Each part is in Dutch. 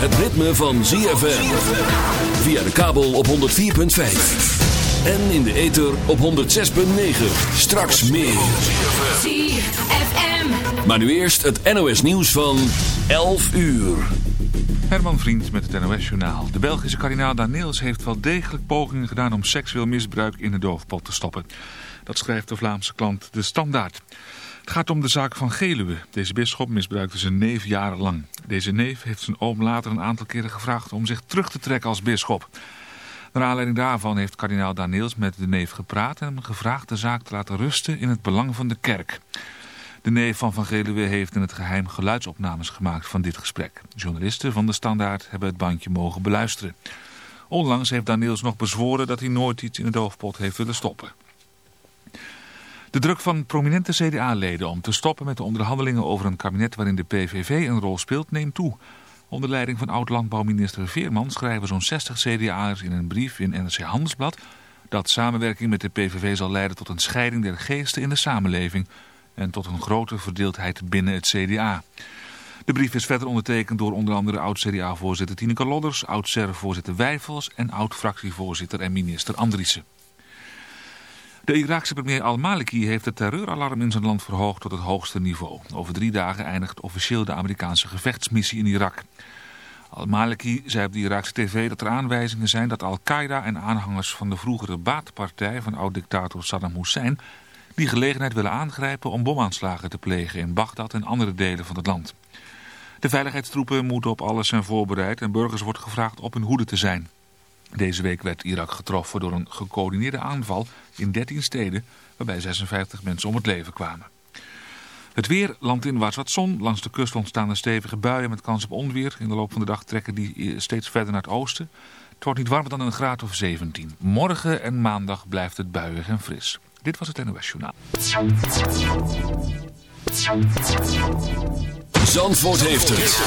Het ritme van ZFM. Via de kabel op 104.5. En in de ether op 106.9. Straks meer. ZFM. Maar nu eerst het NOS nieuws van 11 uur. Herman Vriend met het NOS-journaal. De Belgische kardinaal Daniels heeft wel degelijk pogingen gedaan om seksueel misbruik in de doofpot te stoppen. Dat schrijft de Vlaamse klant De Standaard. Het gaat om de zaak van Geluwe. Deze bisschop misbruikte zijn neef jarenlang. Deze neef heeft zijn oom later een aantal keren gevraagd om zich terug te trekken als bisschop. Naar aanleiding daarvan heeft kardinaal Daniels met de neef gepraat en hem gevraagd de zaak te laten rusten in het belang van de kerk. De neef van Van Geluwe heeft in het geheim geluidsopnames gemaakt van dit gesprek. Journalisten van de Standaard hebben het bandje mogen beluisteren. Onlangs heeft Daniels nog bezworen dat hij nooit iets in de doofpot heeft willen stoppen. De druk van prominente CDA-leden om te stoppen met de onderhandelingen over een kabinet waarin de PVV een rol speelt neemt toe. Onder leiding van oud-landbouwminister Veerman schrijven zo'n 60 CDA'ers in een brief in NRC Handelsblad dat samenwerking met de PVV zal leiden tot een scheiding der geesten in de samenleving en tot een grote verdeeldheid binnen het CDA. De brief is verder ondertekend door onder andere oud-CDA-voorzitter Tineke Lodders, oud-SER-voorzitter Wijfels en oud-fractievoorzitter en minister Andriessen. De Iraakse premier al-Maliki heeft het terreuralarm in zijn land verhoogd tot het hoogste niveau. Over drie dagen eindigt officieel de Amerikaanse gevechtsmissie in Irak. Al-Maliki zei op de Iraakse tv dat er aanwijzingen zijn dat Al-Qaeda en aanhangers van de vroegere baatpartij van oud-dictator Saddam Hussein die gelegenheid willen aangrijpen om bomaanslagen te plegen in Bagdad en andere delen van het land. De veiligheidstroepen moeten op alles zijn voorbereid en burgers wordt gevraagd op hun hoede te zijn. Deze week werd Irak getroffen door een gecoördineerde aanval in 13 steden waarbij 56 mensen om het leven kwamen. Het weer, landinwaarts wat zon. Langs de kust ontstaan er stevige buien met kans op onweer. In de loop van de dag trekken die steeds verder naar het oosten. Het wordt niet warmer dan een graad of 17. Morgen en maandag blijft het buiig en fris. Dit was het NOS Journaal. Zandvoort heeft het.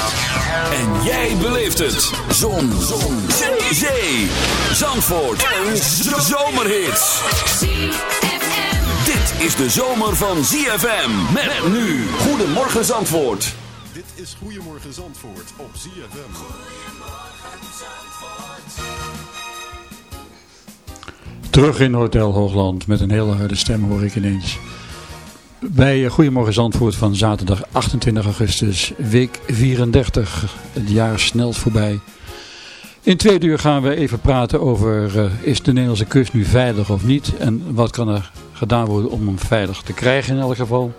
En jij beleeft het. Zon. Zon. Zee. Zee. Zandvoort. Een zomerhit. ZFM. Dit is de zomer van ZFM. Met nu. Goedemorgen Zandvoort. Dit is Goedemorgen Zandvoort op ZFM. Terug in Hotel Hoogland met een hele harde stem hoor ik ineens. Bij Goedemorgen Zandvoort van zaterdag 28 augustus, week 34. Het jaar snelt voorbij. In twee uur gaan we even praten over uh, is de Nederlandse kust nu veilig of niet. En wat kan er gedaan worden om hem veilig te krijgen in elk geval.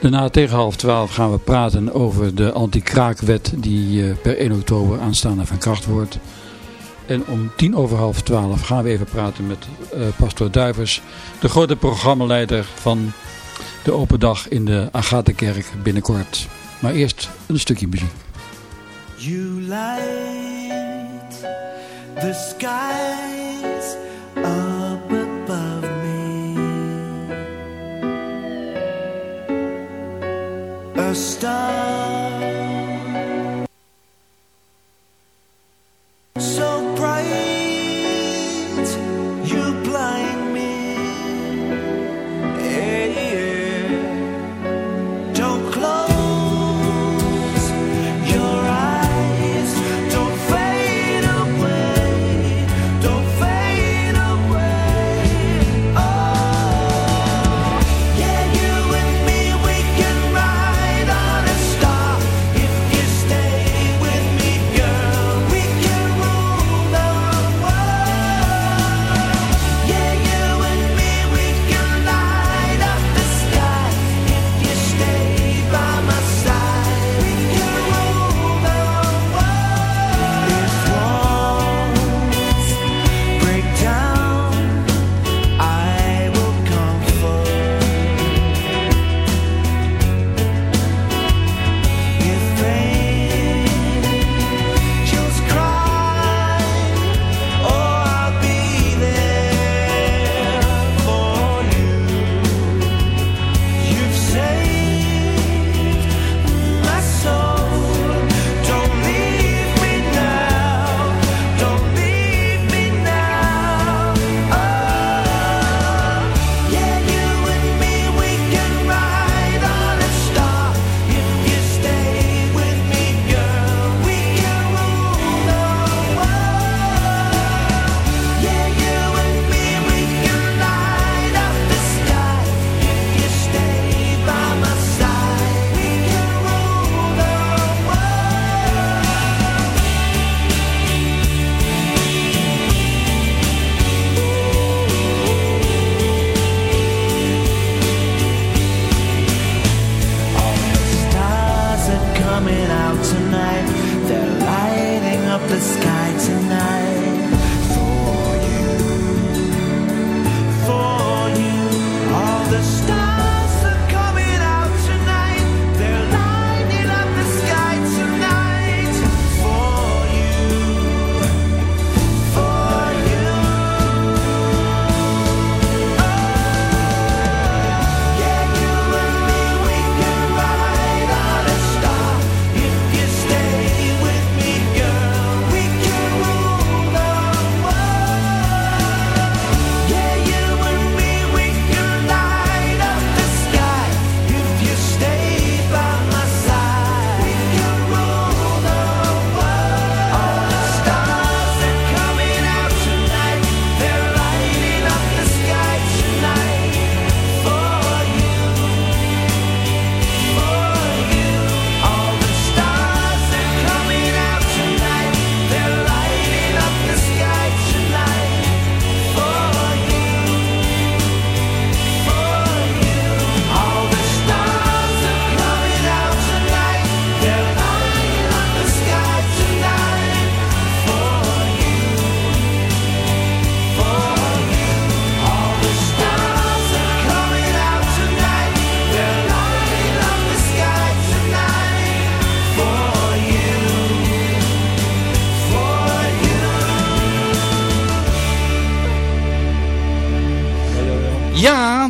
Daarna tegen half twaalf gaan we praten over de anti-kraakwet die uh, per 1 oktober aanstaande van kracht wordt. En om tien over half twaalf gaan we even praten met uh, pastoor Duivers, de grote programmaleider van de open dag in de Agatha-kerk binnenkort. Maar eerst een stukje muziek. You light the skies up above me. A star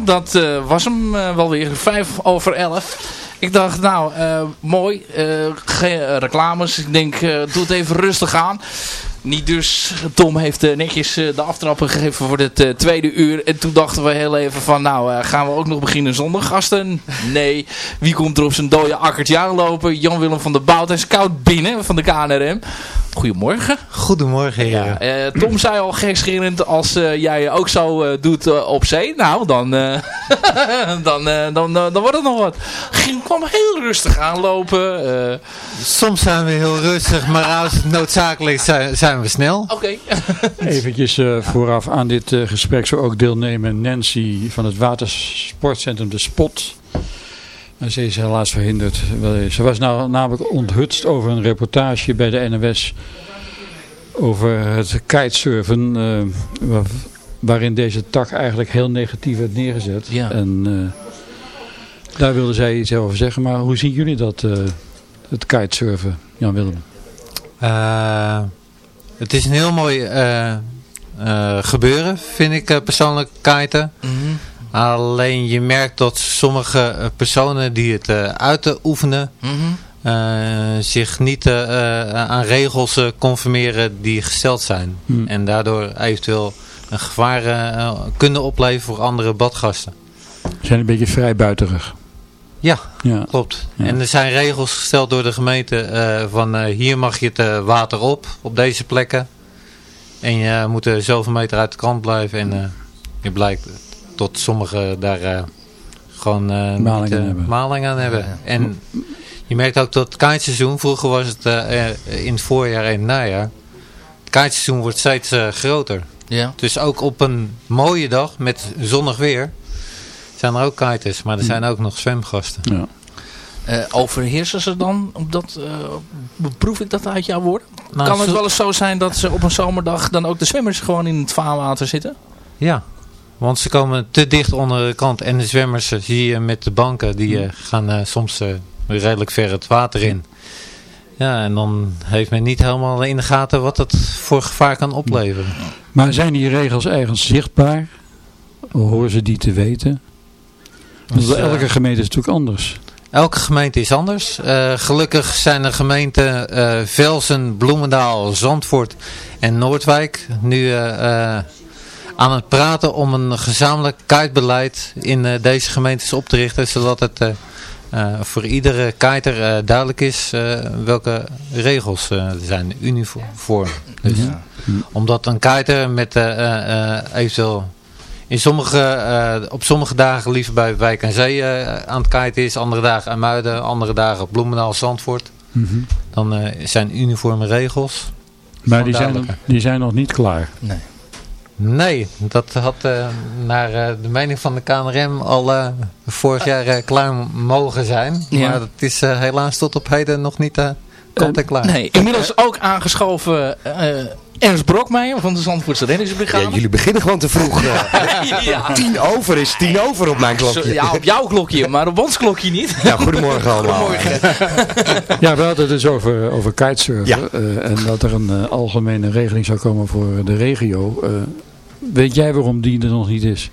dat eh, was hem eh, wel weer. Vijf over elf. Ik dacht, nou, eh, mooi. geen reclames. Ik denk, doe het even rustig aan. Niet dus. Tom heeft netjes de aftrappen gegeven voor het tweede uur. En toen dachten we heel even van, nou, gaan we ook nog beginnen zonder gasten? Nee. Wie komt er op zijn dode akkertje aanlopen? Jan-Willem van der Bout en Scout binnen van de KNRM. Goedemorgen. Goedemorgen heren. Ja, eh, Tom zei al gekscherend, als eh, jij ook zo eh, doet op zee, nou, dan, eh, dan, eh, dan, dan, dan wordt het nog wat. Ging, kwam heel rustig aanlopen. eh, Soms zijn we heel rustig, maar als het noodzakelijk is, zijn, zijn we snel. Oké. Eventjes eh, vooraf aan dit eh, gesprek zou ook deelnemen Nancy van het watersportcentrum De Spot. En ze is helaas verhinderd. Ze was nou namelijk onthutst over een reportage bij de NOS over het kitesurfen. eh, waar- waarin deze tak eigenlijk heel negatief werd neergezet. Ja. En eh, daar wilde zij iets over zeggen. Maar hoe zien jullie dat, eh, het kitesurfen, Jan-Willem? Eh, het is een heel mooi eh, eh, gebeuren, vind ik eh, persoonlijk, kiten. Mhm. Alleen je merkt dat sommige eh, personen die het eh uitoefenen... Mhm. eh, zich niet aan regels eh, conformeren die gesteld zijn. Hm. En daardoor eventueel een gevaar kunnen opleveren voor andere badgasten. Ze zijn een beetje vrijbuiterig. Ja, Ja. Klopt. Ja. En er zijn regels gesteld door de gemeente eh, van eh, hier mag je het water op, op deze plekken. En je moet er zoveel meter uit de kant blijven. En eh, je blijkt tot sommigen daar eh, gewoon eh Maling niet, aan eh, hebben. maling aan hebben. En je merkt ook dat het kiteseizoen, vroeger was het in het voorjaar en het najaar. Het kiteseizoen wordt steeds eh, groter. Ja. Dus ook op een mooie dag met zonnig weer zijn er ook kiters. Maar er zijn ook nog zwemgasten. Ja. Eh, overheersen ze dan? Dat, eh, beproef ik dat uit jouw woorden? Nou, kan het wel eens zo zijn dat ze op een zomerdag dan ook de zwemmers gewoon in het vaarwater zitten? Ja, want ze komen te dicht onder de kant. En de zwemmers eh, zie je met de banken, die eh, gaan eh, soms eh, redelijk ver het water in. Ja, en dan heeft men niet helemaal in de gaten wat het voor gevaar kan opleveren. Maar zijn die regels ergens zichtbaar? Horen ze die te weten? Want Dus, elke gemeente is natuurlijk anders. Elke gemeente is anders. Eh, gelukkig zijn de gemeenten eh, Velsen, Bloemendaal, Zandvoort en Noordwijk nu eh, eh, aan het praten om een gezamenlijk kitebeleid in eh, deze gemeentes op te richten. Zodat het eh, eh, voor iedere kiter eh, duidelijk is eh, welke regels eh, er zijn. Uniform. Dus, Omdat een kiter met eh, eh, eh, eventueel in sommige, eh, op sommige dagen liever bij Wijk en Zee eh, aan het kiten is. Andere dagen aan Muiden, andere dagen op Bloemendaal, Zandvoort. Mhm. Dan eh, zijn uniforme regels. Maar die zijn, die zijn nog niet klaar. Nee. Nee, dat had eh, naar eh, de mening van de KNRM al eh, vorig jaar eh, klaar mogen zijn. Ja. Maar dat is helaas tot op heden nog niet, eh, kant en klaar. Nee, inmiddels ook aangeschoven eh Ernst Brokmeijer van de Zandvoortse Reddingsbrigade. Ja, jullie beginnen gewoon te vroeg. eh. ja. tien over is tien over op mijn klokje. ja, op jouw klokje, maar op ons klokje niet. Ja, goedemorgen allemaal. Ja, we hadden het dus over, over kitesurfen. Ja. eh, en dat er een algemene regeling zou komen voor de regio. Weet jij waarom die er nog niet is?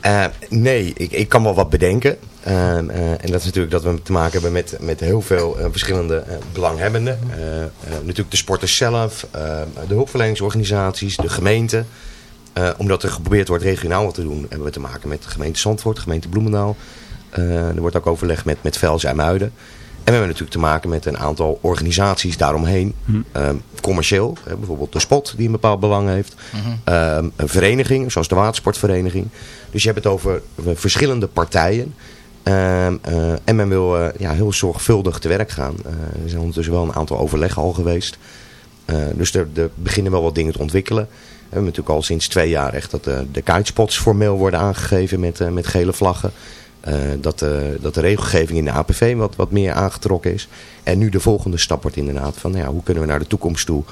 Eh, nee, ik, ik kan wel wat bedenken. Eh, eh, en dat is natuurlijk dat we te maken hebben met, met heel veel eh, verschillende belanghebbenden. Natuurlijk de sporters zelf, de hulpverleningsorganisaties, de gemeente. Omdat er geprobeerd wordt regionaal wat te doen, hebben we te maken met de gemeente Zandvoort, gemeente Bloemendaal. Er wordt ook overleg met, met Vels en Muiden. En we hebben natuurlijk te maken met een aantal organisaties daaromheen. Ehm, commercieel, bijvoorbeeld de Spot die een bepaald belang heeft. Ehm, een vereniging, zoals de watersportvereniging. Dus je hebt het over eh, verschillende partijen. Ehm, eh, en men wil eh, ja, heel zorgvuldig te werk gaan. Eh, er zijn ondertussen wel een aantal overleggen al geweest. Dus er, er beginnen wel wat dingen te ontwikkelen. We hebben natuurlijk al sinds twee jaar echt dat de, kitespots formeel worden aangegeven met, met gele vlaggen. Eh, dat, eh, dat de regelgeving in de APV wat, wat meer aangetrokken is. En nu de volgende stap wordt inderdaad van nou ja, hoe kunnen we naar de toekomst toe.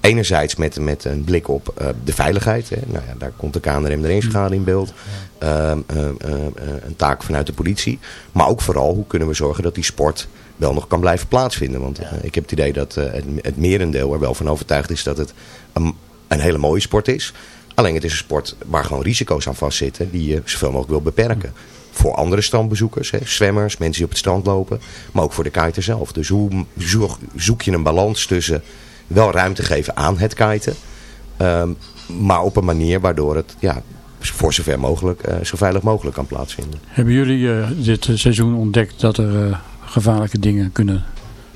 Enerzijds met, met een blik op eh, de veiligheid. Hè. Nou ja, daar komt de KNRM de Rijnsschade in beeld. Ehm, ehm, ehm, eh, een taak vanuit de politie. Maar ook vooral hoe kunnen we zorgen dat die sport wel nog kan blijven plaatsvinden. Want ik heb het idee dat het, het merendeel er wel van overtuigd is dat het een, een hele mooie sport is. Alleen het is een sport waar gewoon risico's aan vastzitten die je zoveel mogelijk wil beperken. Voor andere strandbezoekers, hè, zwemmers, mensen die op het strand lopen. Maar ook voor de kiter zelf. Dus hoe zoek, zoek je een balans tussen wel ruimte geven aan het kiten. ehm, maar op een manier waardoor het ja, voor zover mogelijk, eh, zo veilig mogelijk kan plaatsvinden. Hebben jullie eh, dit eh, seizoen ontdekt dat er gevaarlijke dingen kunnen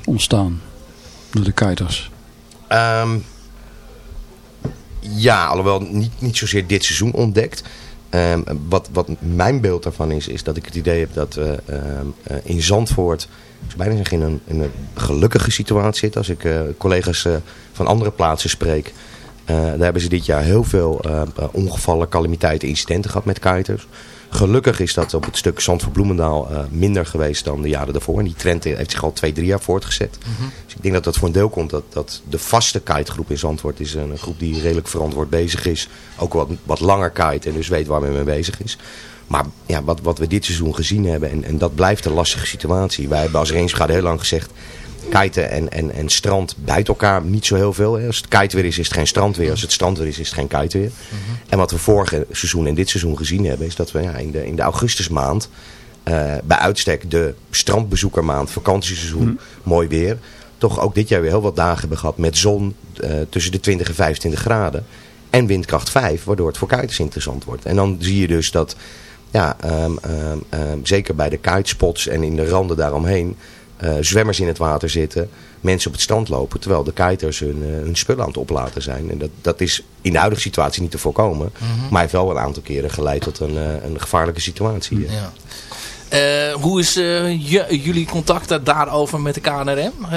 ontstaan door de kiters? Ehm, ja, alhoewel niet, niet zozeer dit seizoen ontdekt. Ehm, wat, wat mijn beeld daarvan is, is dat ik het idee heb dat we ehm, eh, in Zandvoort, bijna in een, gelukkige situatie zitten. Als ik eh, collega's eh, van andere plaatsen spreek, daar hebben ze dit jaar heel veel eh, ongevallen, calamiteiten, incidenten gehad met kiters. Gelukkig is dat op het stuk Zandvoort-Bloemendaal eh, minder geweest dan de jaren daarvoor. En die trend heeft zich al twee, drie jaar voortgezet. Dus ik denk dat dat voor een deel komt dat, dat de vaste kitegroep in Zandvoort is een groep die redelijk verantwoord bezig is. Ook wat, wat langer kite en dus weet waar men mee bezig is. Maar ja, wat, wat we dit seizoen gezien hebben, en, en dat blijft een lastige situatie. Wij hebben als Rangegaard heel lang gezegd, kiten en, en, en strand bijten elkaar niet zo heel veel. hè. Als het kite weer is, is het geen strand weer. Als het strand weer is, is het geen kite weer. En wat we vorige seizoen en dit seizoen gezien hebben, is dat we ja, in, de, in de augustusmaand eh, bij uitstek de strandbezoekermaand, vakantieseizoen, mooi weer. Toch ook dit jaar weer heel wat dagen hebben gehad met zon eh, tussen de 20 en 25 graden. En windkracht 5, waardoor het voor kiters interessant wordt. En dan zie je dus dat, ja, ehm, ehm, ehm, zeker bij de kitespots en in de randen daaromheen, eh, zwemmers in het water zitten, mensen op het strand lopen, terwijl de kiters hun, eh, hun spullen aan het oplaten zijn. En dat, dat is in de huidige situatie niet te voorkomen, maar heeft wel een aantal keren geleid tot een, eh, een gevaarlijke situatie. Ja. Eh, hoe is eh, jullie contact daarover met de KNRM? Eh,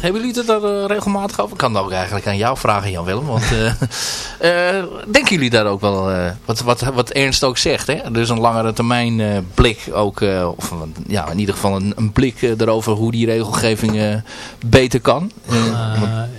hebben jullie het eh, regelmatig over? Ik kan het ook eigenlijk aan jou vragen, Jan Willem. Want denken jullie daar ook wel, wat, wat, wat Ernst ook zegt, hè? dus een langere termijn blik ook, of ja, in ieder geval een, een blik erover hoe die regelgeving beter kan.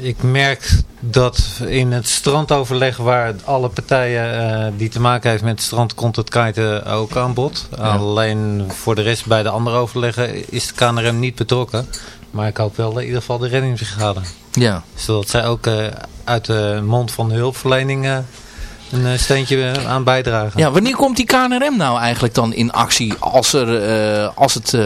Ik merk dat in het strandoverleg waar alle partijen die te maken heeft met het strand komt het kiten ook aan bod. Alleen voor de rest bij de andere overleggen is de KNRM niet betrokken. Maar ik hoop wel in ieder geval de reddingsbrigade. ja. Zodat zij ook eh, uit de mond van de hulpverlening eh, een eh, steentje eh, aan bijdragen. Ja, wanneer komt die KNRM nou eigenlijk dan in actie als, er, eh, als het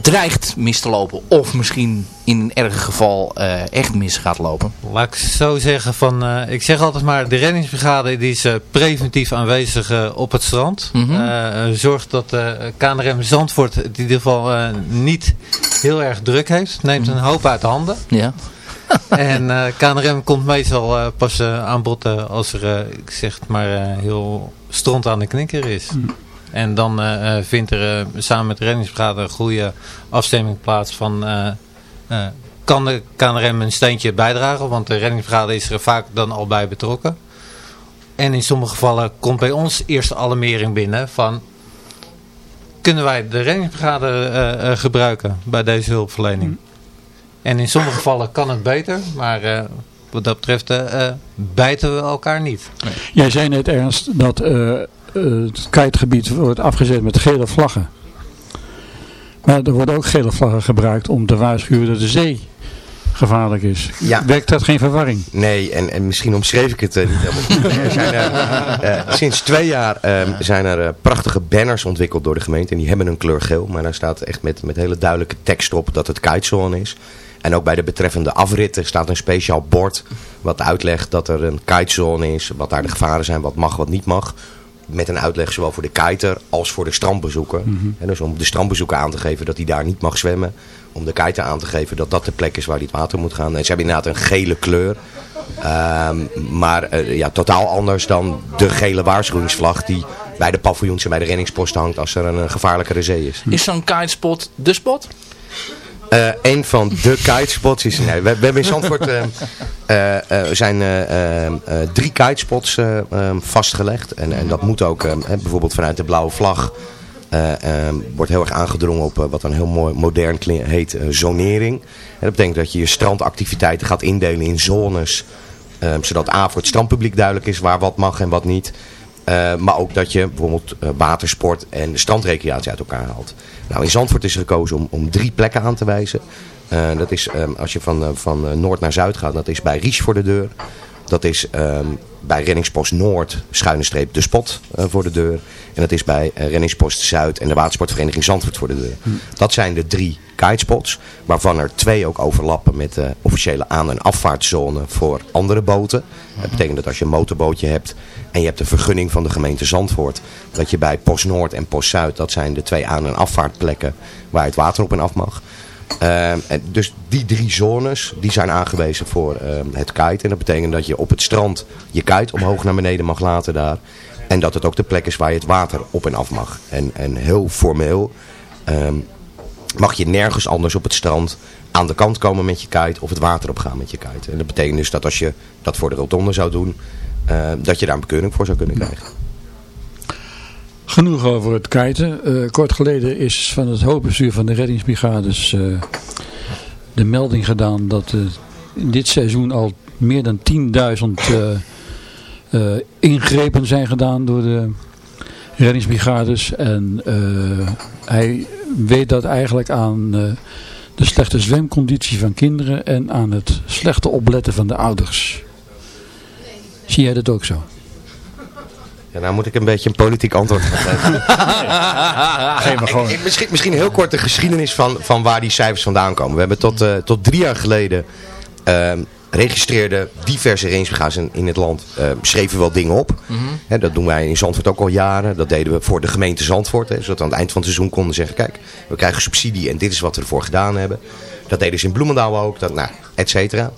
dreigt mis te lopen? Of misschien in een erger geval echt mis gaat lopen? Laat ik zo zeggen van, ik zeg altijd maar, de reddingsbrigade die is preventief aanwezig op het strand. Mhm. Eh, zorgt dat de KNRM Zandvoort in ieder geval niet heel erg druk heeft. Neemt een hoop uit de handen. Ja. en eh, KNRM komt meestal eh, pas eh, aan bod als er, ik zeg het maar, heel stront aan de knikker is. En dan vindt er samen met de reddingsbrigade een goede afstemming plaats van... kan de KNRM een steentje bijdragen? Want de reddingsbrigade is er vaak dan al bij betrokken. En in sommige gevallen komt bij ons eerst de alarmering binnen van... Kunnen wij de reddingsbrigade gebruiken bij deze hulpverlening? En in sommige gevallen kan het beter, maar eh, wat dat betreft eh, eh, bijten we elkaar niet. Jij zei net Ernst dat het kitegebied wordt afgezet met gele vlaggen. Maar er worden ook gele vlaggen gebruikt om te waarschuwen dat de zee gevaarlijk is. Ja. Wekt dat geen verwarring? Nee, en, en misschien omschreef ik het niet helemaal goed. Er zijn sinds twee jaar ehm, zijn er prachtige banners ontwikkeld door de gemeente. En die hebben een kleur geel. Maar daar staat echt met, met hele duidelijke tekst op dat het kitezone is. En ook bij de betreffende afritten staat een speciaal bord wat uitlegt dat er een kitezone is. Wat daar de gevaren zijn, wat mag, wat niet mag. Met een uitleg zowel voor de kiter als voor de strandbezoeker. En dus om de strandbezoeker aan te geven dat hij daar niet mag zwemmen. Om de kiter aan te geven dat dat de plek is waar hij het water moet gaan. En ze hebben inderdaad een gele kleur. Ehm, maar eh, ja, totaal anders dan de gele waarschuwingsvlag die bij de paviljoens en bij de reddingsposten hangt als er een eh, gevaarlijkere zee is. Is zo'n kitespot de spot? Eh, een van de kitespots is... Nee, we, hebben in Zandvoort eh, eh, eh, zijn eh, eh, eh, drie kitespots eh, eh, vastgelegd. En, en dat moet ook, bijvoorbeeld vanuit de blauwe vlag... eh, wordt heel erg aangedrongen op wat dan heel mooi modern heet zonering. En dat betekent dat je je strandactiviteiten gaat indelen in zones... zodat A voor het strandpubliek duidelijk is waar wat mag en wat niet... Eh, maar ook dat je bijvoorbeeld eh, watersport en strandrecreatie uit elkaar haalt. Nou, in Zandvoort is er gekozen om, om drie plekken aan te wijzen. Eh, dat is ehm, als je van, van noord naar zuid gaat, dat is bij Ries voor de deur. Dat is ehm, bij reddingspost Noord, schuine streep, de spot eh, voor de deur. En dat is bij eh, reddingspost Zuid en de watersportvereniging Zandvoort voor de deur. Dat zijn de drie kitespots, waarvan er twee ook overlappen met de officiële aan- en afvaartzone voor andere boten. Dat betekent dat als je een motorbootje hebt en je hebt de vergunning van de gemeente Zandvoort, dat je bij Post Noord en Post Zuid, dat zijn de twee aan- en afvaartplekken waar het water op en af mag. Ehm, en dus die drie zones die zijn aangewezen voor ehm, het kite. En dat betekent dat je op het strand je kite omhoog naar beneden mag laten daar. En dat het ook de plek is waar je het water op en af mag. En, en heel formeel ehm, mag je nergens anders op het strand aan de kant komen met je kite of het water op gaan met je kite. En dat betekent dus dat als je dat voor de rotonde zou doen, dat je daar een bekeuring voor zou kunnen krijgen. Genoeg over het kiten. Eh, kort geleden is van het hoofdbestuur van de reddingsbrigades eh, de melding gedaan dat eh, in dit seizoen al meer dan 10.000 eh, ingrepen zijn gedaan door de reddingsbrigades. En hij weet dat eigenlijk aan de slechte zwemconditie van kinderen en aan het slechte opletten van de ouders. Zie jij dat ook zo? Ja, nou moet ik een beetje een politiek antwoord geven. Gewoon. Ik- misschien, misschien heel kort de geschiedenis van, van waar die cijfers vandaan komen. We hebben tot, eh, tot drie jaar geleden ehm registreerden diverse rangebrigades in, het land. eh, schreven wel dingen op. Hè, dat doen wij in Zandvoort ook al jaren. Dat deden we voor de gemeente Zandvoort. Zodat we aan het eind van het seizoen konden zeggen... kijk, we krijgen subsidie en dit is wat we ervoor gedaan hebben. Dat deden ze in Bloemendaal ook. Dat, nou, et cetera.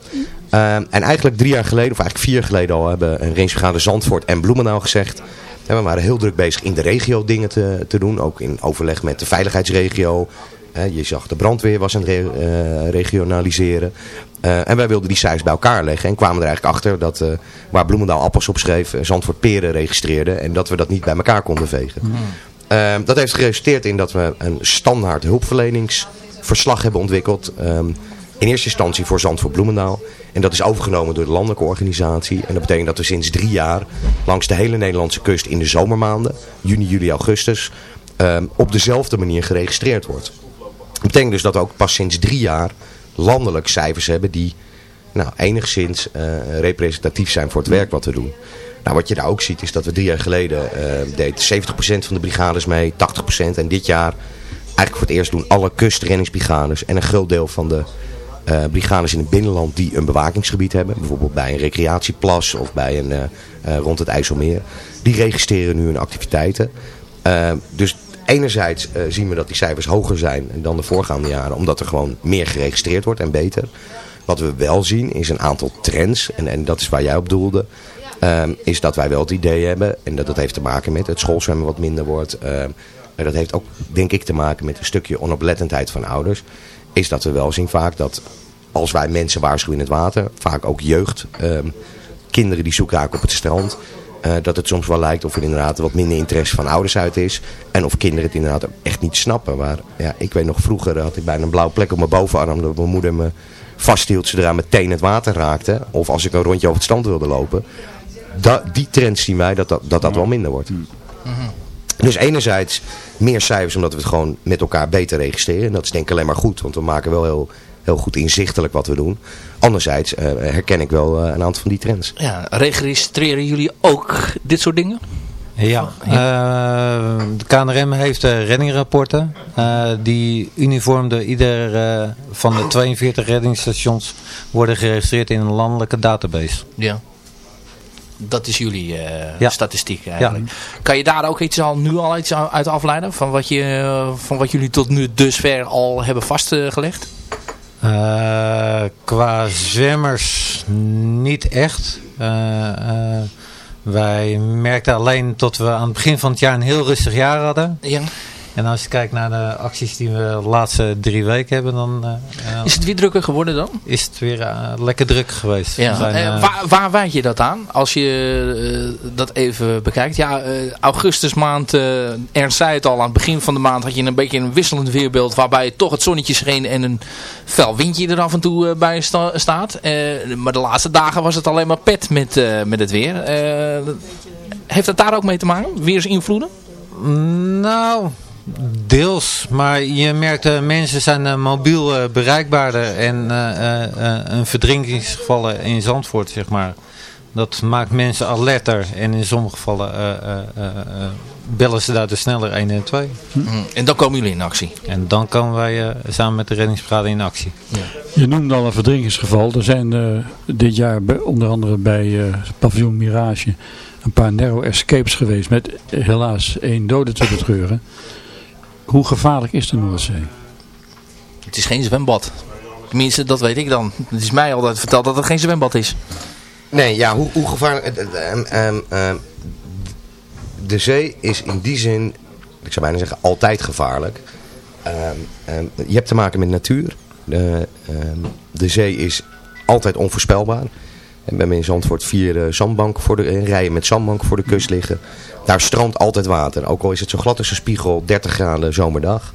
Ehm, en eigenlijk drie jaar geleden, of eigenlijk vier jaar geleden al... hebben een Zandvoort en Bloemendaal gezegd... Ja, we waren heel druk bezig in de regio dingen te, te doen. Ook in overleg met de veiligheidsregio. Je zag de brandweer was aan het re- eh, regionaliseren. Eh, en wij wilden die cijfers bij elkaar leggen. En kwamen er eigenlijk achter dat eh, waar Bloemendaal appels op schreef... eh, Zandvoort peren registreerde. En dat we dat niet bij elkaar konden vegen. Eh, dat heeft geresulteerd in dat we een standaard hulpverleningsverslag hebben ontwikkeld. Ehm, in eerste instantie voor Zandvoort Bloemendaal. En dat is overgenomen door de landelijke organisatie. En dat betekent dat we sinds drie jaar langs de hele Nederlandse kust in de zomermaanden, juni, juli, augustus, ehm, op dezelfde manier geregistreerd wordt. Dat betekent dus dat we ook pas sinds drie jaar landelijk cijfers hebben die nou, enigszins eh, representatief zijn voor het werk wat we doen. Nou, wat je daar ook ziet is dat we drie jaar geleden eh, deed 70% van de brigades mee, 80% en dit jaar eigenlijk voor het eerst doen alle kustrenningsbrigades en een groot deel van de eh, brigades in het binnenland die een bewakingsgebied hebben. Bijvoorbeeld bij een recreatieplas of bij een, rond het IJsselmeer. Die registreren nu hun activiteiten. Dus enerzijds eh, zien we dat die cijfers hoger zijn dan de voorgaande jaren. Omdat er gewoon meer geregistreerd wordt en beter. Wat we wel zien is een aantal trends. En, en dat is waar jij op doelde. ehm, is dat wij wel het idee hebben. En dat, dat heeft te maken met het schoolzwemmen wat minder wordt. ehm, dat heeft ook denk ik te maken met een stukje onoplettendheid van ouders. Is dat we wel zien vaak dat als wij mensen waarschuwen in het water. Vaak ook jeugd. ehm, kinderen die zoek raken op het strand. Eh, dat het soms wel lijkt of er inderdaad wat minder interesse van ouders uit is. En of kinderen het inderdaad echt niet snappen. Maar ja, ik weet nog vroeger had ik bijna een blauwe plek op mijn bovenarm. Dat mijn moeder me vasthield zodra mijn teen het water raakte. Of als ik een rondje over het strand wilde lopen. Da- die trend zien wij dat dat, dat, dat wel minder wordt. Dus enerzijds meer cijfers omdat we het gewoon met elkaar beter registreren. En dat is denk ik alleen maar goed, want we maken wel heel, heel goed inzichtelijk wat we doen. Anderzijds eh, herken ik wel eh, een aantal van die trends. Ja, registreren jullie ook dit soort dingen? Ja, eh, de KNRM heeft eh, reddingrapporten. eh, die uniform door ieder eh, van de 42 reddingsstations worden geregistreerd in een landelijke database. Ja. Dat is jullie eh, Ja. statistiek eigenlijk. Kan je daar ook iets al, nu al iets uit afleiden? Van wat, je, van wat jullie tot nu dusver al hebben vastgelegd? Eh, qua zwemmers niet echt. Eh, eh, wij merkten alleen tot we aan het begin van het jaar een heel rustig jaar hadden. Ja. En als je kijkt naar de acties die we de laatste drie weken hebben, dan eh, eh, Is het weer drukker geworden dan? is het weer eh, lekker druk geweest. We Ja. zijn, waar, waar wijd je dat aan? Als je dat even bekijkt. Ja, augustusmaand, Ernst zei het al, aan het begin van de maand had je een beetje een wisselend weerbeeld. Waarbij toch het zonnetje scheen en een fel windje er af en toe bij sta- staat. Maar de laatste dagen was het alleen maar pet met, met het weer. Heeft het daar ook mee te maken? Weersinvloeden? Nou, deels. Maar je merkt, uh, mensen zijn uh, mobiel uh, bereikbaarder. En uh, een verdrinkingsgevallen in Zandvoort, zeg maar. Dat maakt mensen alerter. En in sommige gevallen bellen ze daar dus sneller 112. Hm. En dan komen jullie in actie? En dan komen wij samen met de reddingsbrigade in actie. Ja. Je noemde al een verdrinkingsgeval. Er zijn dit jaar bij, onder andere bij paviljoen Mirage een paar narrow escapes geweest met helaas één dode te betreuren. Hoe gevaarlijk is de Noordzee? Het is geen zwembad. Tenminste, dat weet ik dan. Het is mij altijd verteld dat het geen zwembad is. Nee, ja, hoe, hoe gevaarlijk... Um, de zee is in die zin, ik zou bijna zeggen, altijd gevaarlijk. je hebt te maken met natuur. De, de zee is altijd onvoorspelbaar. En we hebben in Zandvoort vier uh, zandbanken voor de, rijen met zandbanken voor de kust liggen. Daar strandt altijd water. Ook al is het zo glad als een spiegel, 30 graden zomerdag.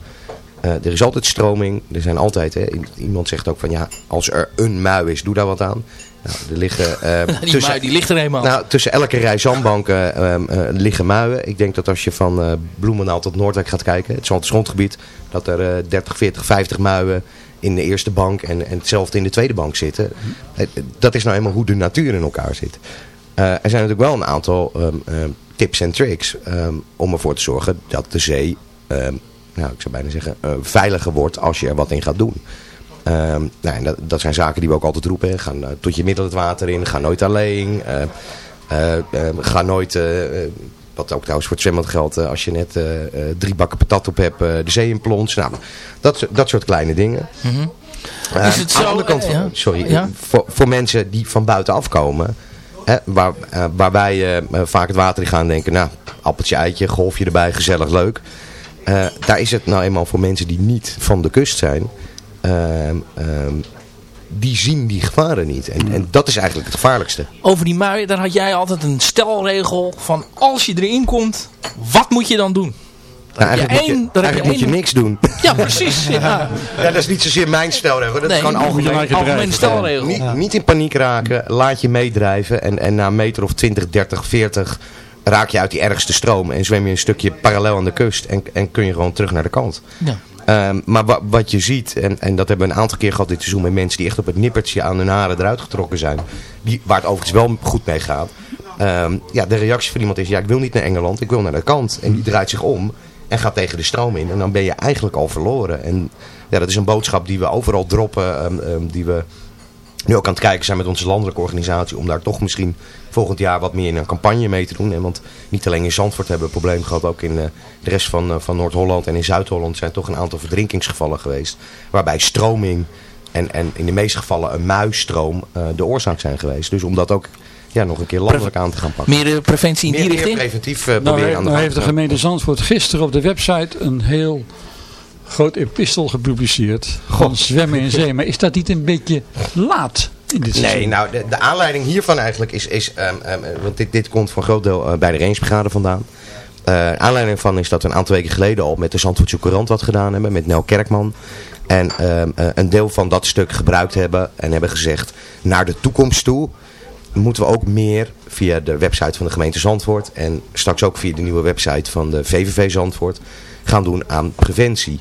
Uh, er is altijd stroming. Er zijn altijd, hè, iemand zegt ook van ja, als er een mui is, doe daar wat aan. Nou, er liggen, uh, die tussen, mui, die ligt er eenmaal. Nou, tussen elke rij zandbanken liggen muien. Ik denk dat als je van Bloemendaal tot Noordwijk gaat kijken, het Zandvoorts grondgebied, dat er 30, 40, 50 muien in de eerste bank en, en hetzelfde in de tweede bank zitten. Dat is nou eenmaal hoe de natuur in elkaar zit. Uh, er zijn natuurlijk wel een aantal um, um, tips en tricks um, om ervoor te zorgen dat de zee, nou, ik zou bijna zeggen, uh, veiliger wordt als je er wat in gaat doen. nou, dat, dat, zijn zaken die we ook altijd roepen. Ga tot je middel het water in, ga nooit alleen. ga nooit wat ook trouwens voor het zwembad geldt, uh, als je net uh, uh, drie bakken patat op hebt, de zee in plons. Nou, dat, dat soort kleine dingen. Mm -hmm. Is het zo, aan de andere kant, sorry, Ja? voor, voor mensen die van buiten afkomen, hè, waar, waar wij vaak het water in gaan denken, nou, appeltje, eitje, golfje erbij, gezellig, leuk. daar is het nou eenmaal voor mensen die niet van de kust zijn, ehm, die zien die gevaren niet. En, en dat is eigenlijk het gevaarlijkste. Over die mui, daar had jij altijd een stelregel van als je erin komt, wat moet je dan doen? Nou, eigenlijk één, moet, je, eigenlijk moet je niks doen. Ja, precies. Ja. ja, dat is niet zozeer mijn stelregel. Dat nee, is gewoon algemeen, algemeen stelregel. Niet in paniek raken, laat je meedrijven. En, en na een meter of 20, 30, 40 raak je uit die ergste stroom. En zwem je een stukje parallel aan de kust. En, en kun je gewoon terug naar de kant. Ja. Um, maar wa wat je ziet, en, en dat hebben we een aantal keer gehad dit seizoen met mensen die echt op het nippertje aan hun haren eruit getrokken zijn. Die, waar het overigens wel goed mee gaat. Um, ja, de reactie van iemand is, ja ik wil niet naar Engeland, ik wil naar de kant. En die draait zich om en gaat tegen de stroom in. En dan ben je eigenlijk al verloren. En ja, dat is een boodschap die we overal droppen, um, die we nu ook aan het kijken zijn met onze landelijke organisatie. Om daar toch misschien volgend jaar wat meer in een campagne mee te doen. En want niet alleen in Zandvoort hebben we een probleem gehad. Ook in uh, de rest van, uh, van Noord-Holland en in Zuid-Holland zijn toch een aantal verdrinkingsgevallen geweest. Waarbij stroming en, en in de meeste gevallen een muisstroom uh, de oorzaak zijn geweest. Dus om dat ook ja, nog een keer landelijk aan te gaan pakken. Meer preventie in meer, die richting? Meer preventief uh, nou, proberen aan de nou heeft de gemeente Zandvoort gisteren op de website een heel groot epistel gepubliceerd. Van zwemmen in zee. Maar is dat niet een beetje laat? Dit Nee, nou, de, de aanleiding hiervan eigenlijk is, is ehm, ehm, want dit, dit komt voor een groot deel eh, bij de Reensbrigade vandaan. Eh aanleiding van is dat we een aantal weken geleden al met de Zandvoortse Courant wat gedaan hebben, met Nel Kerkman. En ehm, eh, een deel van dat stuk gebruikt hebben en hebben gezegd, naar de toekomst toe moeten we ook meer via de website van de gemeente Zandvoort en straks ook via de nieuwe website van de VVV Zandvoort gaan doen aan preventie.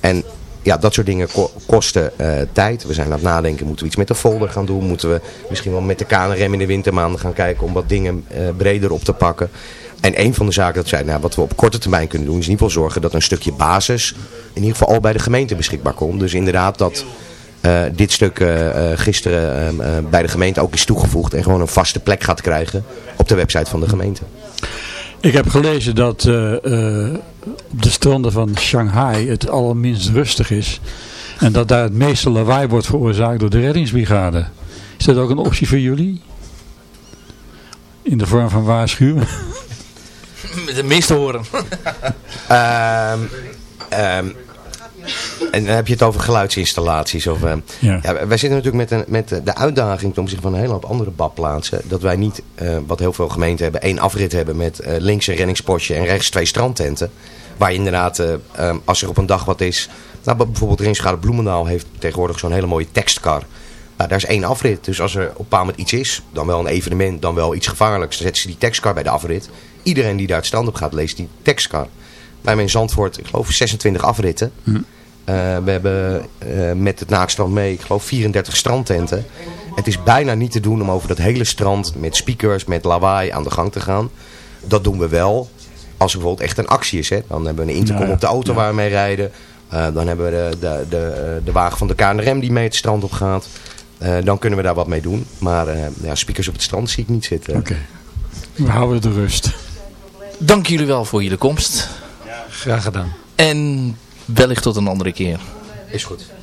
En ja, dat soort dingen ko- kosten eh, tijd. We zijn aan het nadenken, moeten we iets met de folder gaan doen? Moeten we misschien wel met de KNRM in de wintermaanden gaan kijken om wat dingen eh, breder op te pakken? En een van de zaken dat zei, nou, wat we op korte termijn kunnen doen, is in ieder geval zorgen dat een stukje basis in ieder geval al bij de gemeente beschikbaar komt. Dus inderdaad dat eh, dit stuk gisteren bij de gemeente ook is toegevoegd en gewoon een vaste plek gaat krijgen op de website van de gemeente. Ik heb gelezen dat eh, eh, op de stranden van Shanghai het allerminst rustig is. En dat daar het meeste lawaai wordt veroorzaakt door de reddingsbrigade. Is dat ook een optie voor jullie? In de vorm van waarschuwen? Met de mist horen. Ehm, ehm, en dan heb je het over geluidsinstallaties. Of, ehm, Ja. ja, wij zitten natuurlijk met, een, met de uitdaging ten opzichte van een hele hoop andere badplaatsen. Dat wij niet, eh, wat heel veel gemeenten hebben, één afrit hebben met eh, links een reddingspostje en rechts twee strandtenten. Waar je inderdaad, eh, ehm, als er op een dag wat is... Nou, bijvoorbeeld Ringsgade Bloemendaal heeft tegenwoordig zo'n hele mooie tekstkar. Nou, daar is één afrit. Dus als er op een bepaald moment iets is, dan wel een evenement, dan wel iets gevaarlijks. Dan zetten ze die tekstkar bij de afrit. Iedereen die daar het strand op gaat, leest die tekstkar. Wij hebben in Zandvoort, ik geloof, 26 afritten. Eh, we hebben eh, met het naakstrand mee, ik geloof, 34 strandtenten. Het is bijna niet te doen om over dat hele strand met speakers, met lawaai aan de gang te gaan. Dat doen we wel als er bijvoorbeeld echt een actie is. Hè. Dan hebben we een intercom Ja, ja. op de auto Ja. waar we mee rijden. Eh, dan hebben we de, de, de, eh, de wagen van de KNRM die mee het strand op gaat. Eh, dan kunnen we daar wat mee doen. Maar eh, ja, speakers op het strand zie ik niet zitten. Oké. We houden de rust. Dank jullie wel voor jullie komst. Graag gedaan. En wellicht tot een andere keer. Is goed.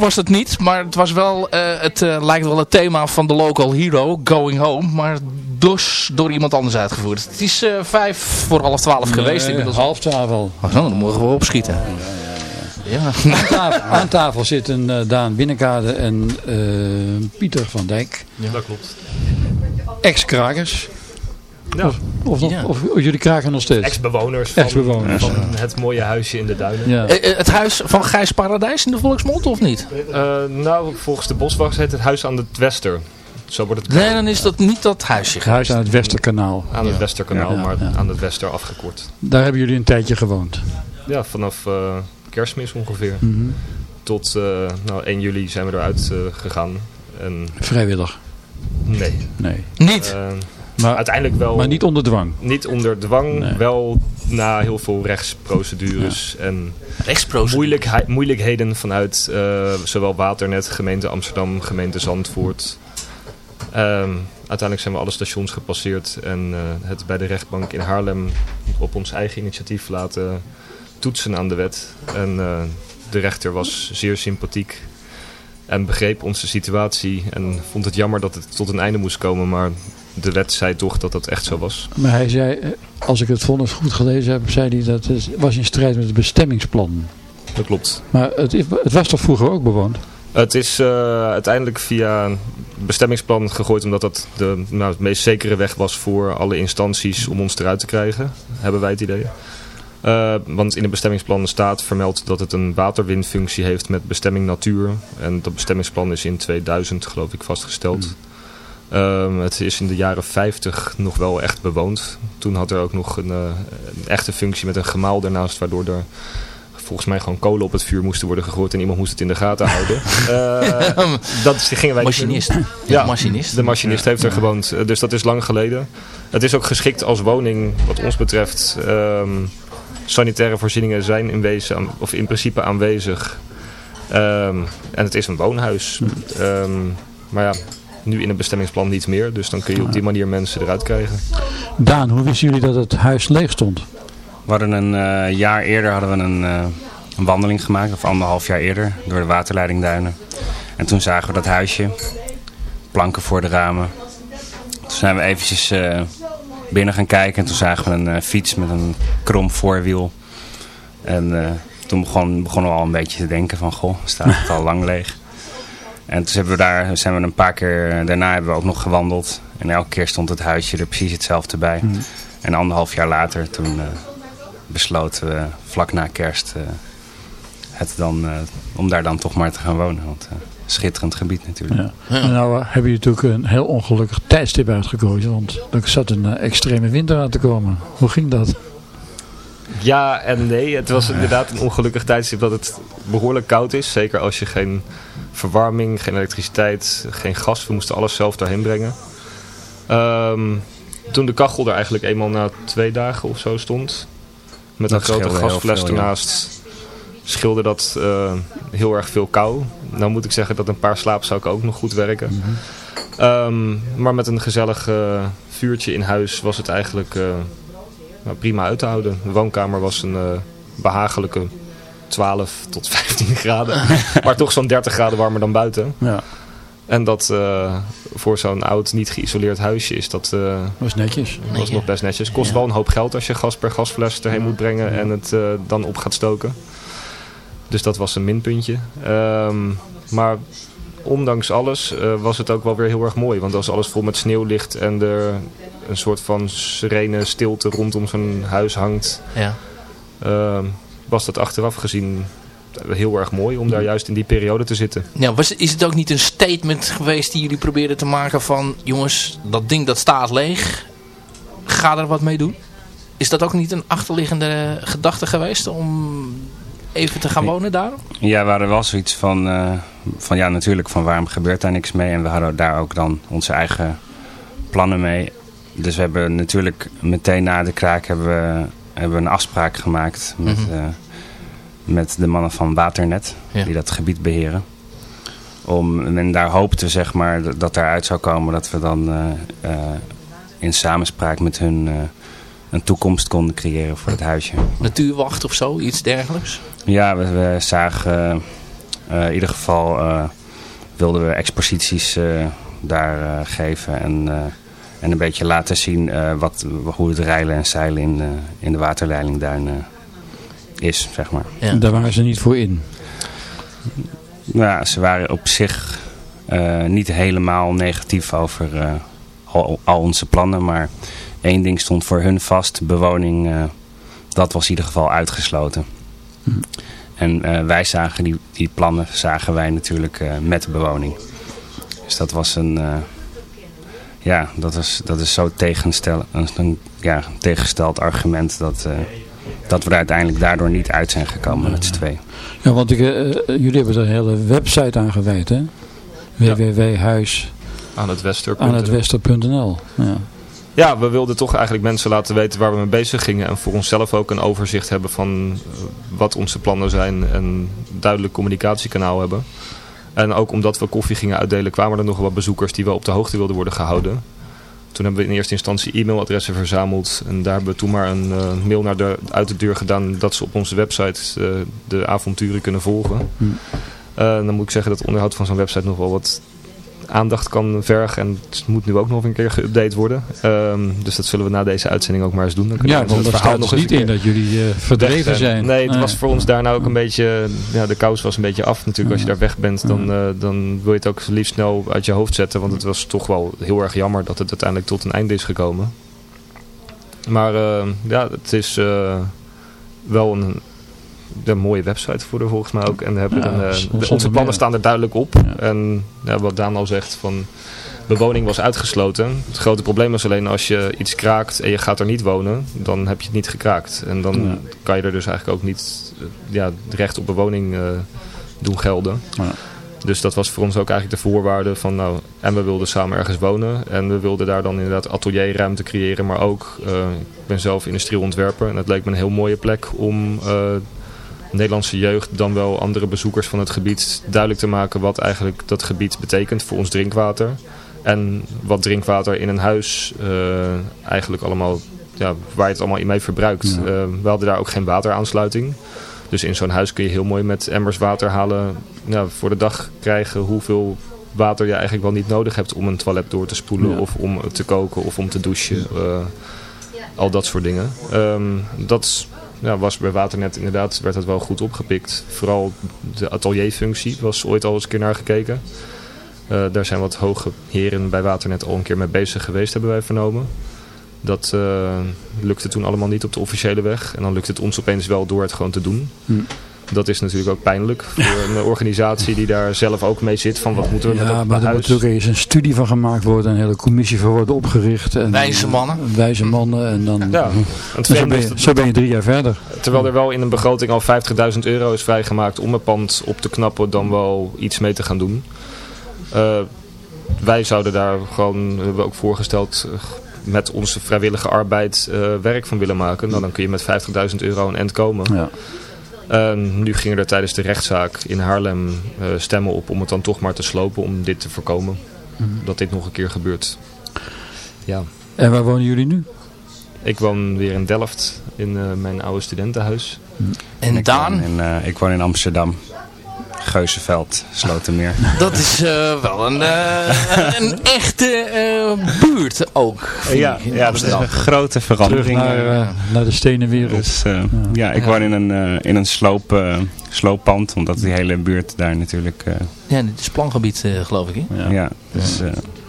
Was het niet, maar het was wel, eh, het eh, lijkt wel het thema van de local hero, Going Home, maar dus door iemand anders uitgevoerd. Het is eh, vijf voor half twaalf geweest Nee, inmiddels. half twaalf al. Oh, dan mogen we opschieten. Ja, Aan tafel, aan tafel zitten eh, Daan Binnenkade en eh, Pieter van Dijk. Dat klopt. Ex-krakers. Ja, Of, of, nog- Ja. of, of jullie kraken nog steeds? ex-bewoners van, het mooie huisje in de duinen. Ja. Eh, eh, het huis van Gijs Paradijs in de volksmond of niet? Eh, nou, volgens de boswacht heet het huis aan het Wester. Zo wordt het Nee, dan is dat niet dat huisje. Het huis aan het Westerkanaal. aan het Westerkanaal, Ja, maar ja. aan het Wester afgekort. Daar hebben jullie een tijdje gewoond. Ja, vanaf eh, kerstmis ongeveer. Mhm. Tot eh, nou, 1 juli zijn we eruit eh, gegaan. En Vrijwillig. nee, Nee. Niet? Maar, uiteindelijk wel maar niet onder dwang. niet onder dwang. Nee. Wel na heel veel rechtsprocedures en Rechtsprocedure. moeilijkheid, moeilijkheden vanuit eh, zowel Waternet, gemeente Amsterdam, gemeente Zandvoort. Ehm, uiteindelijk zijn we alle stations gepasseerd en eh, het bij de rechtbank in Haarlem op ons eigen initiatief laten toetsen aan de wet. En eh, de rechter was zeer sympathiek en begreep onze situatie en vond het jammer dat het tot een einde moest komen, maar de wet zei toch dat dat echt zo was. Maar hij zei, eh, als ik het vonnis goed gelezen heb, zei hij dat het was in strijd met het bestemmingsplan. Dat klopt. Maar het, het was toch vroeger ook bewoond? Het is eh, uiteindelijk via bestemmingsplan gegooid omdat dat de nou, het meest zekere weg was voor alle instanties om ons eruit te krijgen, hebben wij het idee. Eh, want in het bestemmingsplan staat vermeld dat het een waterwinfunctie heeft met bestemming natuur. En dat bestemmingsplan is in 2000 geloof ik vastgesteld. Ehm, het is in de jaren 50 nog wel echt bewoond. Toen had er ook nog een, eh, een echte functie met een gemaal daarnaast waardoor er volgens mij gewoon kolen op het vuur moesten worden gegooid en iemand moest het in de gaten houden. Eh, dat gingen wij. Machinist. Ja, Ja, machinist. De machinist heeft er gewoond, eh, dus dat is lang geleden. Het is ook geschikt als woning, wat ons betreft. Ehm, sanitaire voorzieningen zijn in, wezen, of in principe aanwezig. Ehm, en het is een woonhuis. Ehm, maar ja, nu in het bestemmingsplan niet meer. Dus dan kun je op die manier mensen eruit krijgen. Daan, hoe wisten jullie dat het huis leeg stond? We hadden een eh, jaar eerder hadden we een, eh, een wandeling gemaakt, of anderhalf jaar eerder, door de waterleidingduinen. En toen zagen we dat huisje, planken voor de ramen. Toen zijn we eventjes eh, binnen gaan kijken en toen zagen we een eh, fiets met een krom voorwiel. En eh, toen begon, begonnen we al een beetje te denken van, goh, staat het al lang leeg. En toen hebben we daar, zijn we een paar keer, daarna hebben we ook nog gewandeld. En elke keer stond het huisje er precies hetzelfde bij. En anderhalf jaar later, toen eh, besloten we vlak na kerst eh, het dan, eh, om daar dan toch maar te gaan wonen. Want schitterend gebied natuurlijk. Ja. En nou hebben jullie natuurlijk een heel ongelukkig tijdstip uitgekozen. Want er zat een extreme winter aan te komen. Hoe ging dat? Ja en nee. Het was inderdaad een ongelukkig tijdstip dat het behoorlijk koud is. Zeker als je geen verwarming, geen elektriciteit, geen gas. We moesten alles zelf daarheen brengen. Ehm, toen de kachel er eigenlijk eenmaal na twee dagen of zo stond. Met Dat een grote gasfles ernaast. Scheelde dat eh, heel erg veel kou. Nou moet ik zeggen dat een paar slaapzakken ook nog goed werken. Ehm, maar met een gezellig eh, vuurtje in huis was het eigenlijk eh, nou, prima uit te houden. De woonkamer was een eh, behagelijke 12 tot 15 graden. maar toch zo'n 30 graden warmer dan buiten. Ja, En dat eh, voor zo'n oud, niet geïsoleerd huisje is dat eh, was netjes. was nog best netjes. Kost wel een hoop geld als je gas per gasfles erheen moet brengen en het dan op gaat stoken. Dus dat was een minpuntje. Ehm, maar ondanks alles was het ook wel weer heel erg mooi. Want als alles vol met sneeuw ligt en er een soort van serene stilte rondom zo'n huis hangt... Ja. ehm, was dat achteraf gezien heel erg mooi om daar juist in die periode te zitten. Ja, was, is het ook niet een statement geweest die jullie probeerden te maken van... jongens, dat ding dat staat leeg. Ga er wat mee doen? Is dat ook niet een achterliggende gedachte geweest om even te gaan wonen daar? Ja, we hadden wel zoiets van, eh, van ja natuurlijk van waarom gebeurt daar niks mee. En we hadden daar ook dan onze eigen plannen mee. Dus we hebben natuurlijk meteen na de kraak hebben we, hebben we een afspraak gemaakt met, Mhm. eh, met de mannen van Waternet. Ja. Die dat gebied beheren. Om, en daar hoopten we zeg maar dat- dat daaruit zou komen dat we dan eh, eh, in samenspraak met hun een toekomst konden creëren voor het huisje. Natuurwacht of zo, iets dergelijks? Ja, we, we zagen in ieder geval wilden we exposities daar geven en, en een beetje laten zien eh, wat, hoe het rijlen en zeilen in, eh, in de waterleidingduin eh, is, zeg maar. Ja. Daar waren ze niet voor in. Nou, ja, ze waren op zich eh, niet helemaal negatief over eh, al, al onze plannen, maar één ding stond voor hun vast, bewoning, eh, dat was in ieder geval uitgesloten. En eh, wij zagen die, die plannen, zagen wij natuurlijk eh, met bewoning. Dus dat was een, eh, ja, dat is, dat is zo tegenstel, een, een ja, tegengesteld argument dat, eh, dat we er uiteindelijk daardoor niet uit zijn gekomen met z'n tweeën. Ja, want ik, eh, eh, jullie hebben er een hele website aan gewijd, hè? www.huis Aan het wester. aan het wester.nl. Ja. Ja, we wilden toch eigenlijk mensen laten weten waar we mee bezig gingen. En voor onszelf ook een overzicht hebben van eh, wat onze plannen zijn. En duidelijk communicatiekanaal hebben. En ook omdat we koffie gingen uitdelen kwamen er nog wat bezoekers die wel op de hoogte wilden worden gehouden. Toen hebben we in eerste instantie e-mailadressen verzameld. En daar hebben we toen maar een eh, mail naar de, uit de deur gedaan dat ze op onze website eh, de avonturen kunnen volgen. Eh, dan moet ik zeggen dat het onderhoud van zo'n website nog wel wat aandacht kan vergen. En het moet nu ook nog een keer geüpdate worden. Ehm, dus dat zullen we na deze uitzending ook maar eens doen. Dan Ja, want het daar verhaal staat dus nog niet in dat jullie eh, verdreven zijn. Nee, het was voor ons daarna ook een beetje... Ja, de kous was een beetje af natuurlijk. Als je daar weg bent, dan, eh, dan wil je het ook liefst snel uit je hoofd zetten. Want het was toch wel heel erg jammer dat het uiteindelijk tot een einde is gekomen. Maar eh, ja, het is wel een, een mooie website voor er volgens mij ook. En hebben Ja, een, eh, de- onze plannen staan er duidelijk op. Ja. En ja, wat Daan al zegt, van bewoning was uitgesloten. Het grote probleem is alleen als je iets kraakt en je gaat er niet wonen, dan heb je het niet gekraakt. En dan kan je er dus eigenlijk ook niet eh, ja, recht op bewoning eh, doen gelden. Dus dat was voor ons ook eigenlijk de voorwaarde van nou, en we wilden samen ergens wonen. En we wilden daar dan inderdaad atelierruimte creëren. Maar ook, ik ben zelf industrieel ontwerper. En het leek me een heel mooie plek om Nederlandse jeugd, dan wel andere bezoekers van het gebied, duidelijk te maken wat eigenlijk dat gebied betekent voor ons drinkwater. En wat drinkwater in een huis eh, eigenlijk allemaal, ja, waar je het allemaal in mee verbruikt. Ja. Eh, we hadden daar ook geen wateraansluiting. Dus in zo'n huis kun je heel mooi met emmers water halen. Ja, voor de dag krijgen hoeveel water je eigenlijk wel niet nodig hebt om een toilet door te spoelen. Ja. Of om te koken of om te douchen. eh, al dat soort dingen. Ehm, dat ja, was bij Waternet inderdaad, werd dat wel goed opgepikt. Vooral de atelierfunctie was ooit al eens een keer naar gekeken. Eh, daar zijn wat hoge heren bij Waternet al een keer mee bezig geweest, hebben wij vernomen. Dat eh, lukte toen allemaal niet op de officiële weg. En dan lukt het ons opeens wel door het gewoon te doen. Hm. Dat is natuurlijk ook pijnlijk voor een organisatie die daar zelf ook mee zit. Van wat moeten we met Ja, dat maar er moet natuurlijk eens een studie van gemaakt worden. Een hele commissie voor worden opgericht. En, Wijze mannen. Wijze mannen. En dan, Ja, en het zo, ben je, zo ben je drie jaar verder. Terwijl er wel in een begroting al 50.000 euro is vrijgemaakt om het pand op te knappen, dan wel iets mee te gaan doen. Eh, wij zouden daar gewoon, hebben we ook voorgesteld, eh, met onze vrijwillige arbeid eh, werk van willen maken. Nou, dan kun je met 50.000 euro een end komen. Ja. Eh, nu gingen er tijdens de rechtszaak in Haarlem eh, stemmen op om het dan toch maar te slopen, om dit te voorkomen. Dat dit nog een keer gebeurt. Ja. En waar wonen jullie nu? Ik woon weer in Delft, in eh, mijn oude studentenhuis. En ik Daan, Woon in, eh, ik woon in Amsterdam. Geuzenveld, Slotermeer. dat is eh, wel een, eh, een echte eh, buurt ook. ja, ik, ja, dat is Amsterdam. een grote Terug verandering. naar, naar de stenen wereld. Dus eh, ja, ik woon in een, eh, in een sloop, eh, slooppand, omdat die hele buurt daar natuurlijk... eh, Ja, dit is plangebied eh, geloof ik. Hè? ja. dus, eh,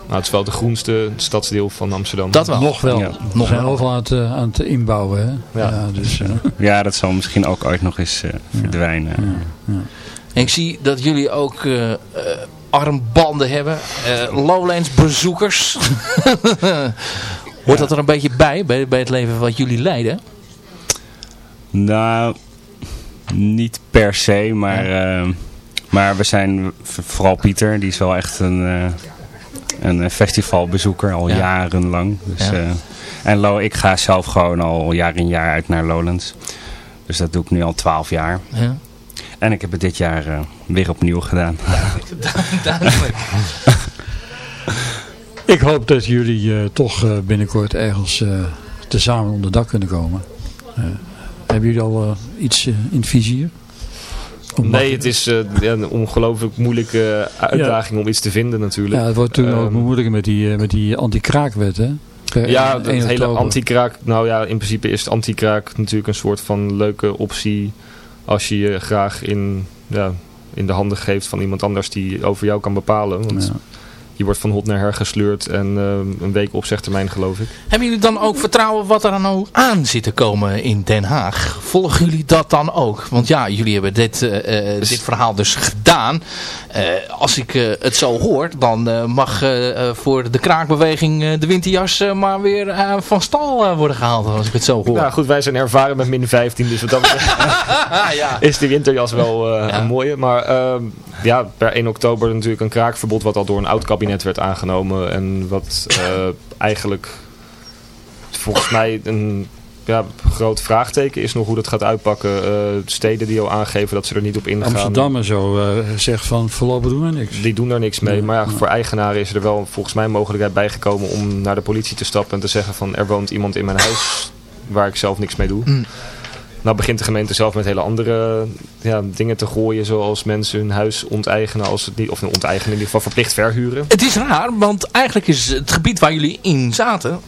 Nou, het is wel de groenste stadsdeel van Amsterdam. Dat wel. Nog wel. Ja. We Nog zijn wel. overal aan het, aan het inbouwen. Hè? Ja. dus, eh, ja, dat zal misschien ook ooit nog eens eh, verdwijnen. En ik zie dat jullie ook eh, eh, armbanden hebben. Eh, Lowlands bezoekers. Hoort dat er een beetje bij, bij, bij het leven wat jullie leiden? Nou, niet per se, maar, maar we zijn, vooral Pieter, die is wel echt een, een festivalbezoeker al Ja. jarenlang. Dus, Ja. en Lo, ik ga zelf gewoon al jaar in jaar uit naar Lowlands. Dus dat doe ik nu al twaalf jaar. En ik heb het dit jaar eh, weer opnieuw gedaan. Duidelijk. ik hoop dat jullie eh, toch eh, binnenkort ergens eh, tezamen onder dak kunnen komen. Hebben jullie al eh, iets in het vizier? Nee, het is eh, ja, een ongelooflijk moeilijke uitdaging om iets te vinden natuurlijk. Ja, het wordt toen ook Ehm, moeilijker met die, met die anti-kraakwet, hè? Per Ja, 1 het hele anti-kraak. Nou ja, in principe is het anti-kraak natuurlijk een soort van leuke optie. Als je je graag in, ja, in de handen geeft van iemand anders die over jou kan bepalen. Je wordt van hot naar her gesleurd en eh, een week opzegtermijn geloof ik. Hebben jullie dan ook vertrouwen wat er dan ook aan zit te komen in Den Haag? Volgen jullie dat dan ook? Want ja, jullie hebben dit, eh, eh, dit verhaal dus gedaan. Als ik het zo hoor, dan mag voor de kraakbeweging de winterjas maar weer van stal worden gehaald. Als ik het zo hoor. Nou goed, wij zijn ervaren met min 15, dus wat dat ja. is de winterjas wel Ja. een mooie. Maar ehm, ja, per 1 oktober natuurlijk een kraakverbod wat al door een oud kabinet werd aangenomen. En wat eh, eigenlijk volgens mij een ja, groot vraagteken is nog hoe dat gaat uitpakken. Eh, steden die al aangeven dat ze er niet op ingaan. Amsterdam en zo eh, zegt van voorlopig doen we niks. Die doen daar niks mee. Maar ja, voor eigenaren is er wel volgens mij een mogelijkheid bijgekomen om naar de politie te stappen en te zeggen van er woont iemand in mijn huis waar ik zelf niks mee doe. Mm. Nou begint de gemeente zelf met hele andere ja, dingen te gooien zoals mensen hun huis onteigenen als het niet, of onteigenen in ieder geval verplicht verhuren. Het is raar, want eigenlijk is het gebied waar jullie in zaten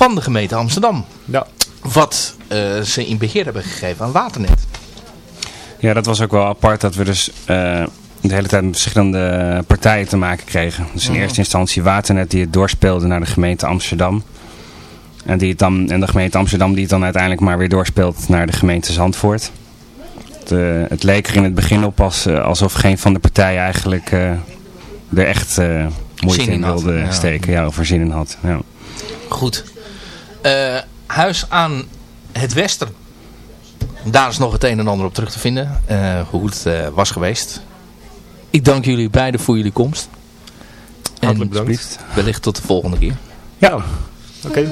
van de gemeente Amsterdam. Ja. Wat eh, ze in beheer hebben gegeven aan Waternet. Ja, dat was ook wel apart dat we dus eh, de hele tijd met verschillende partijen te maken kregen. Dus in Mhm. eerste instantie Waternet die het doorspeelde naar de gemeente Amsterdam. En, die het dan, en de gemeente Amsterdam die het dan uiteindelijk maar weer doorspeelt naar de gemeente Zandvoort. Het, eh, het leek er in het begin op als, eh, alsof geen van de partijen eigenlijk eh, er echt eh, moeite Zin in in had, wilde ja. steken. Ja, of er zin in had. Ja. Goed. Eh, huis aan het westen. Daar is nog het een en ander op terug te vinden. eh, hoe het eh, was geweest. Ik dank jullie beiden voor jullie komst. Hartelijk en bedankt. wellicht tot de volgende keer. Ja, oké.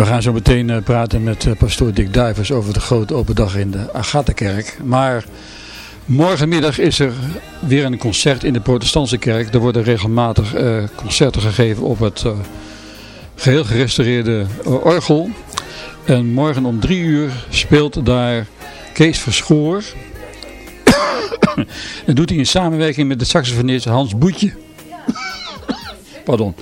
We gaan zo meteen eh, praten met eh, pastoor Dick Duivers over de grote open dag in de Agatha-kerk. Maar morgenmiddag is er weer een concert in de protestantse kerk. Er worden regelmatig eh, concerten gegeven op het eh, geheel gerestaureerde orgel. En morgen om drie uur speelt daar Kees Verschoor. Dat doet hij in samenwerking met de saxofonist Hans Boetje. Pardon.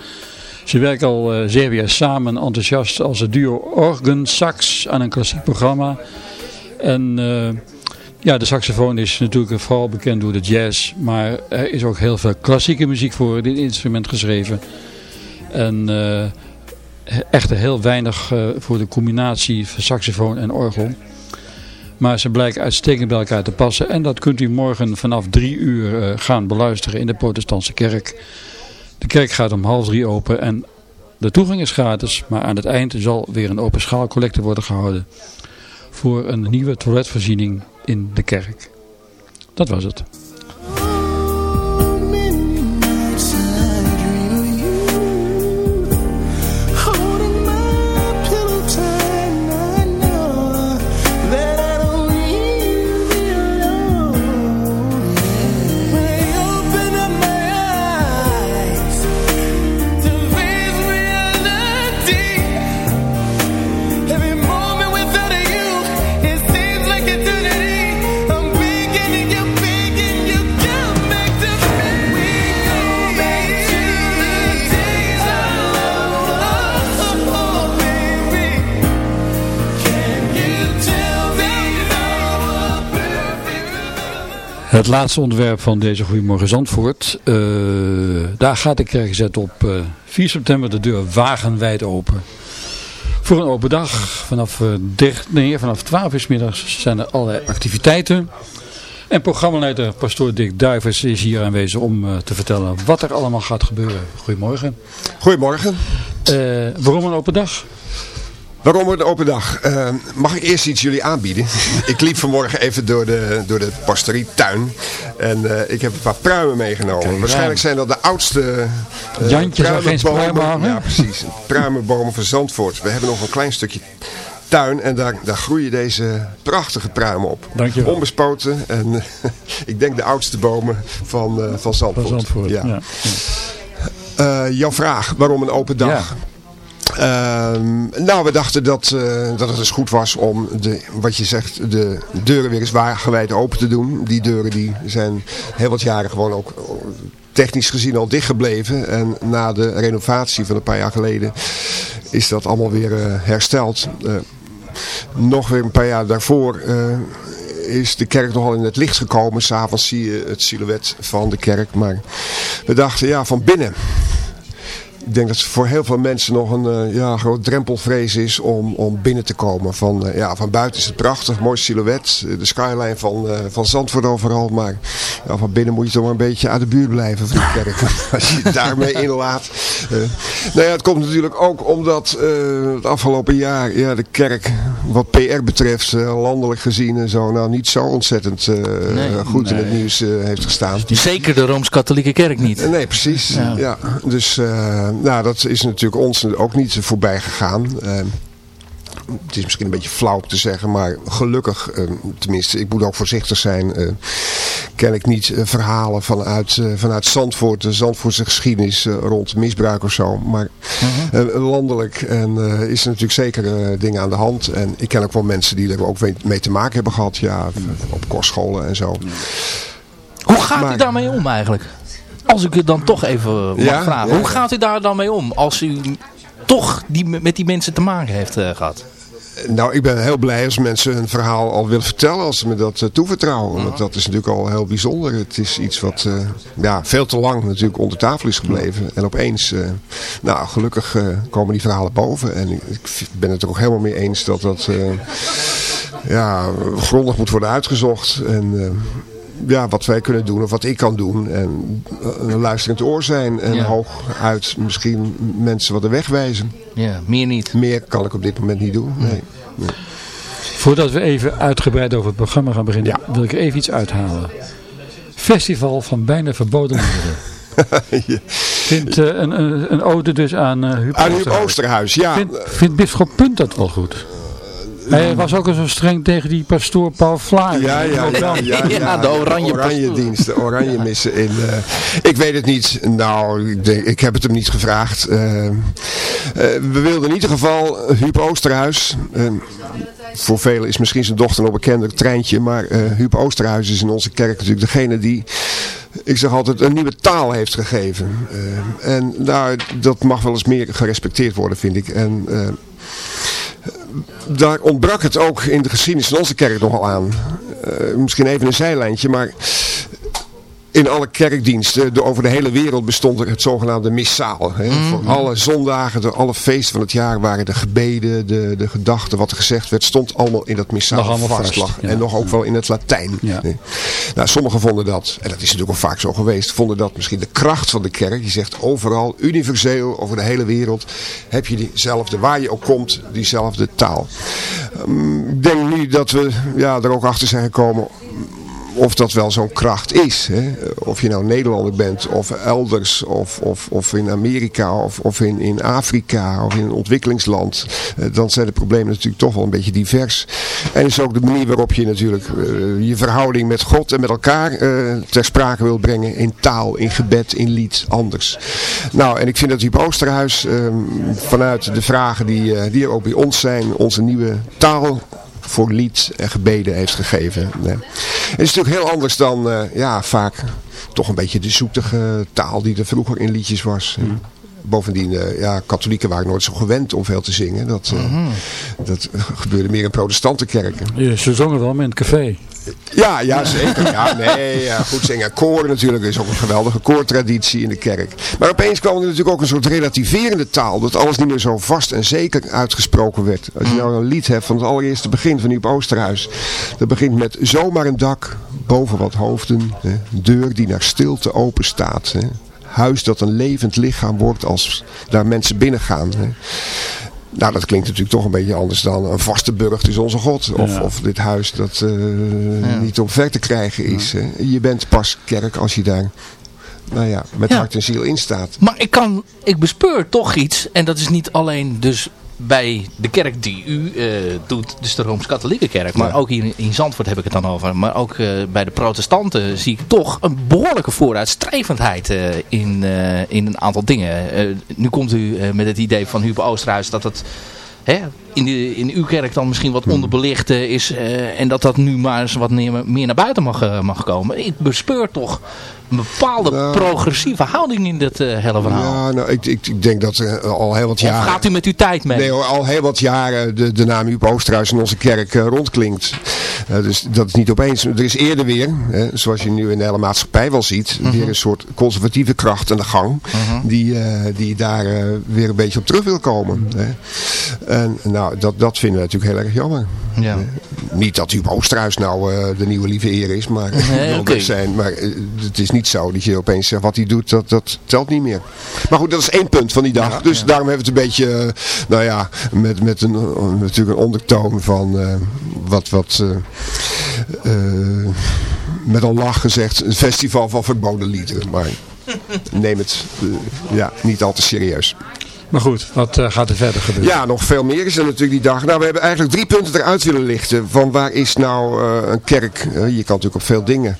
Ze werken al eh, zeven jaar samen enthousiast als het duo Organ Sax aan een klassiek programma. En eh, ja, de saxofoon is natuurlijk vooral bekend door de jazz, maar er is ook heel veel klassieke muziek voor dit instrument geschreven. En eh, echter heel weinig voor de combinatie van saxofoon en orgel. Maar ze blijken uitstekend bij elkaar te passen. En dat kunt u morgen vanaf drie uur gaan beluisteren in de protestantse kerk. De kerk gaat om half drie open en de toegang is gratis. Maar aan het eind zal weer een open schaalcollecte worden gehouden. Voor een nieuwe toiletvoorziening in de kerk. Dat was het. Het laatste onderwerp van deze Goedemorgen Zandvoort. Eh, daar gaat de kerk zet op eh, 4 september de deur wagenwijd open. Voor een open dag. Vanaf, eh, 13 nee, vanaf 12 uur 's middags zijn er allerlei activiteiten. En programmaleider pastoor Dick Duivers is hier aanwezig om eh, te vertellen wat er allemaal gaat gebeuren. Goedemorgen. Goedemorgen. Eh, waarom een open dag? Waarom een open dag? Eh, mag ik eerst iets jullie aanbieden? ik liep vanmorgen even door de, door de pastorietuin. En eh, ik heb een paar pruimen meegenomen. Waarschijnlijk zijn dat de oudste eh, Jantje pruimenbomen. Ja, precies. Pruimenbomen van Zandvoort. We hebben nog een klein stukje tuin en daar, daar groeien deze prachtige pruimen op. Dankjewel. Onbespoten en ik denk de oudste bomen van, van Zandvoort. Van Zandvoort. Ja. Ja. Jouw vraag, waarom een open dag? Ehm, nou, we dachten dat, eh, dat het dus goed was om, de, wat je zegt, de deuren weer eens wagenwijd open te doen. Die deuren die zijn heel wat jaren gewoon ook eh, technisch gezien al dicht gebleven. En na de renovatie van een paar jaar geleden is dat allemaal weer eh, hersteld. Nog weer een paar jaar daarvoor is de kerk nogal in het licht gekomen. S'avonds zie je het silhouet van de kerk. Maar we dachten, ja, van binnen ik denk dat het voor heel veel mensen nog een eh, ja, groot drempelvrees is om, om binnen te komen. Van, eh, ja, van buiten is het prachtig, mooi silhouet. eh, De skyline van, van Zandvoort overal. Maar ja, van binnen moet je toch maar een beetje uit de buurt blijven van de kerk. Als je het daarmee inlaat. Eh, nou ja, het komt natuurlijk ook omdat het afgelopen jaar ja, de kerk wat PR betreft, landelijk gezien en zo, nou niet zo ontzettend Nee. goed in het nieuws heeft gestaan. Zeker de Rooms-Katholieke Kerk niet. Nee, precies. Ja. Ja. Dus nou, dat is natuurlijk ons ook niet voorbij gegaan. Eh, het is misschien een beetje flauw om te zeggen, maar gelukkig, eh, tenminste, ik moet ook voorzichtig zijn, eh, ken ik niet eh, verhalen vanuit, eh, vanuit Zandvoort, de Zandvoortse geschiedenis eh, rond misbruik of zo. Maar eh, landelijk en, is er natuurlijk zeker dingen aan de hand. En ik ken ook wel mensen die er ook mee- te maken hebben gehad, ja, op kostscholen en zo. Hoe gaat u daarmee om eigenlijk? Als ik u dan toch even mag Ja, vragen. ja. Hoe gaat u daar dan mee om? Als u toch die, met die mensen te maken heeft eh, gehad. Nou, ik ben heel blij als mensen een verhaal al willen vertellen als ze me dat eh, toevertrouwen. Want dat is natuurlijk al heel bijzonder. Het is iets wat eh, ja, veel te lang natuurlijk onder tafel is gebleven. En opeens, nou gelukkig komen die verhalen boven. En ik, ik ben het er ook helemaal mee eens dat dat ja, grondig moet worden uitgezocht. En ja, wat wij kunnen doen of wat ik kan doen. En eh, een luisterend oor zijn. En Ja. hooguit misschien mensen wat de weg wijzen. Ja, meer niet. Meer kan ik op dit moment niet doen. Nee. Voordat we even uitgebreid over het programma gaan beginnen, wil ik er even iets uithalen. Festival van bijna verboden middelen. Ja. Vindt eh, een, een, een ode dus aan uh, Huub Aan Huub Oosterhuis. Oosterhuis, ja. Vindt, vindt Bisschop Punt dat wel goed? Hij was ook al zo streng tegen die pastoor Paul Vlaar. Ja, ja, ja, ja, Ja, de oranje pastoor. dienst, de oranje missen in. eh, ik weet het niet. Nou, ik, denk, ik heb het hem niet gevraagd. Eh, eh, we wilden in ieder geval Huub Oosterhuis. voor velen is misschien zijn dochter nog bekender, Treintje. Maar eh Huub Oosterhuis is in onze kerk natuurlijk degene die, ik zeg altijd, een nieuwe taal heeft gegeven. En nou, dat mag wel eens meer gerespecteerd worden, vind ik. En eh, daar ontbrak het ook in de geschiedenis van onze kerk nogal aan. Eh, misschien even een zijlijntje, maar in alle kerkdiensten de, over de hele wereld bestond het zogenaamde missaal. Hè. Voor alle zondagen, de, alle feesten van het jaar waren de gebeden, de, de gedachten, wat er gezegd werd, stond allemaal in dat missaal Nog allemaal vast. vast, ja. En nog ook wel in het Latijn. Ja. Nee. Nou, sommigen vonden dat, en dat is natuurlijk ook vaak zo geweest, vonden dat misschien de kracht van de kerk. Die zegt overal, universeel, over de hele wereld, heb je diezelfde, waar je ook komt, diezelfde taal. Ehm, ik denk nu dat we ja, er ook achter zijn gekomen of dat wel zo'n kracht is. Hè? Of je nou Nederlander bent of elders of, of, of in Amerika of, of in, in Afrika of in een ontwikkelingsland. eh, Dan zijn de problemen natuurlijk toch wel een beetje divers. En is ook de manier waarop je natuurlijk eh, je verhouding met God en met elkaar eh, ter sprake wil brengen. In taal, in gebed, in lied, anders. Nou, en ik vind dat Huub Oosterhuis eh, vanuit de vragen die, die er ook bij ons zijn, onze nieuwe taal voor lied en gebeden heeft gegeven. Het is natuurlijk heel anders dan ja, vaak toch een beetje de zoetige taal die er vroeger in liedjes was. Bovendien, eh, ja, katholieken waren nooit zo gewend om veel te zingen. Dat, eh, Mhm. dat gebeurde meer in protestantenkerken. Ja, ze zongen wel met een café. Ja, ja, zeker. Ja, nee, ja, goed zingen. Koren natuurlijk is ook een geweldige koortraditie in de kerk. Maar opeens kwam er natuurlijk ook een soort relativerende taal. Dat alles niet meer zo vast en zeker uitgesproken werd. Als je nou een lied hebt van het allereerste begin van Nieuw Oosterhuis. Dat begint met zomaar een dak boven wat hoofden. Hè, deur die naar stilte open staat. Hè. Huis dat een levend lichaam wordt als daar mensen binnengaan. Hè. Nou, dat klinkt natuurlijk toch een beetje anders dan een vaste burcht is onze God. Of, Ja. of dit huis dat eh, niet om ver te krijgen is. Je bent pas kerk als je daar nou ja, met hart en ziel in staat. Maar ik kan, ik bespeur toch iets. En dat is niet alleen dus bij de kerk die u eh, doet, dus de Rooms-Katholieke kerk. Maar Ja. ook hier in Zandvoort heb ik het dan over. Maar ook eh, bij de protestanten zie ik toch een behoorlijke vooruitstrevendheid eh, in, in een aantal dingen. Nu komt u met het idee van Huub Oosterhuis dat het... Hè, in, de, in uw kerk dan misschien wat onderbelicht eh, is eh, en dat dat nu maar eens wat meer, meer naar buiten mag, eh, mag komen. Ik bespeur toch een bepaalde Nou. progressieve houding in dit eh, hele verhaal. Ja, nou, ik, ik, ik denk dat er al heel wat Of jaren... gaat u met uw tijd mee? Nee hoor, al heel wat jaren de, de naam Huub Oosterhuis in onze kerk rondklinkt. Dus dat is niet opeens. Er is eerder weer, hè, zoals je nu in de hele maatschappij wel ziet, Mhm. weer een soort conservatieve kracht aan de gang. die, eh, die daar weer een beetje op terug wil komen. Hè. En nou, dat, dat vinden we natuurlijk heel erg jammer. Ja. Niet dat Huub Oosterhuis nou eh, de nieuwe lieve eer is, maar, Nee, zijn. maar eh, het is niet zo dat je opeens zegt wat hij doet, dat, dat telt niet meer. Maar goed, dat is één punt van die dag. dus daarom hebben we het een beetje, eh, nou ja, met, met een, eh, natuurlijk een ondertoon van eh, wat, wat eh, eh, met een lach gezegd, een festival van verboden liederen. Maar neem het eh, ja, niet al te serieus. Maar goed, wat eh, gaat er verder gebeuren? Ja, nog veel meer is er natuurlijk die dag. Nou, we hebben eigenlijk drie punten eruit willen lichten. Van waar is nou eh, een kerk? Eh, je kan natuurlijk op veel dingen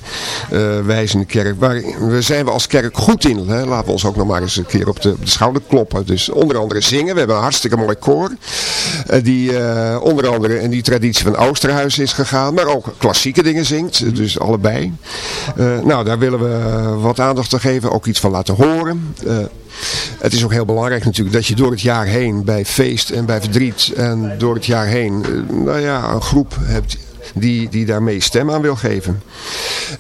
wijzen de kerk. Waar waar zijn we als kerk goed in? Hè? Laten we ons ook nog maar eens een keer op de, op de schouder kloppen. Dus onder andere zingen. We hebben een hartstikke mooi koor. die onder andere in die traditie van Oosterhuis is gegaan. Maar ook klassieke dingen zingt. Dus allebei. Nou, daar willen we wat aandacht aan geven. Ook iets van laten horen. Het is ook heel belangrijk natuurlijk dat je door het jaar heen bij feest en bij verdriet en door het jaar heen, eh, nou ja, een groep hebt die, die daarmee stem aan wil geven.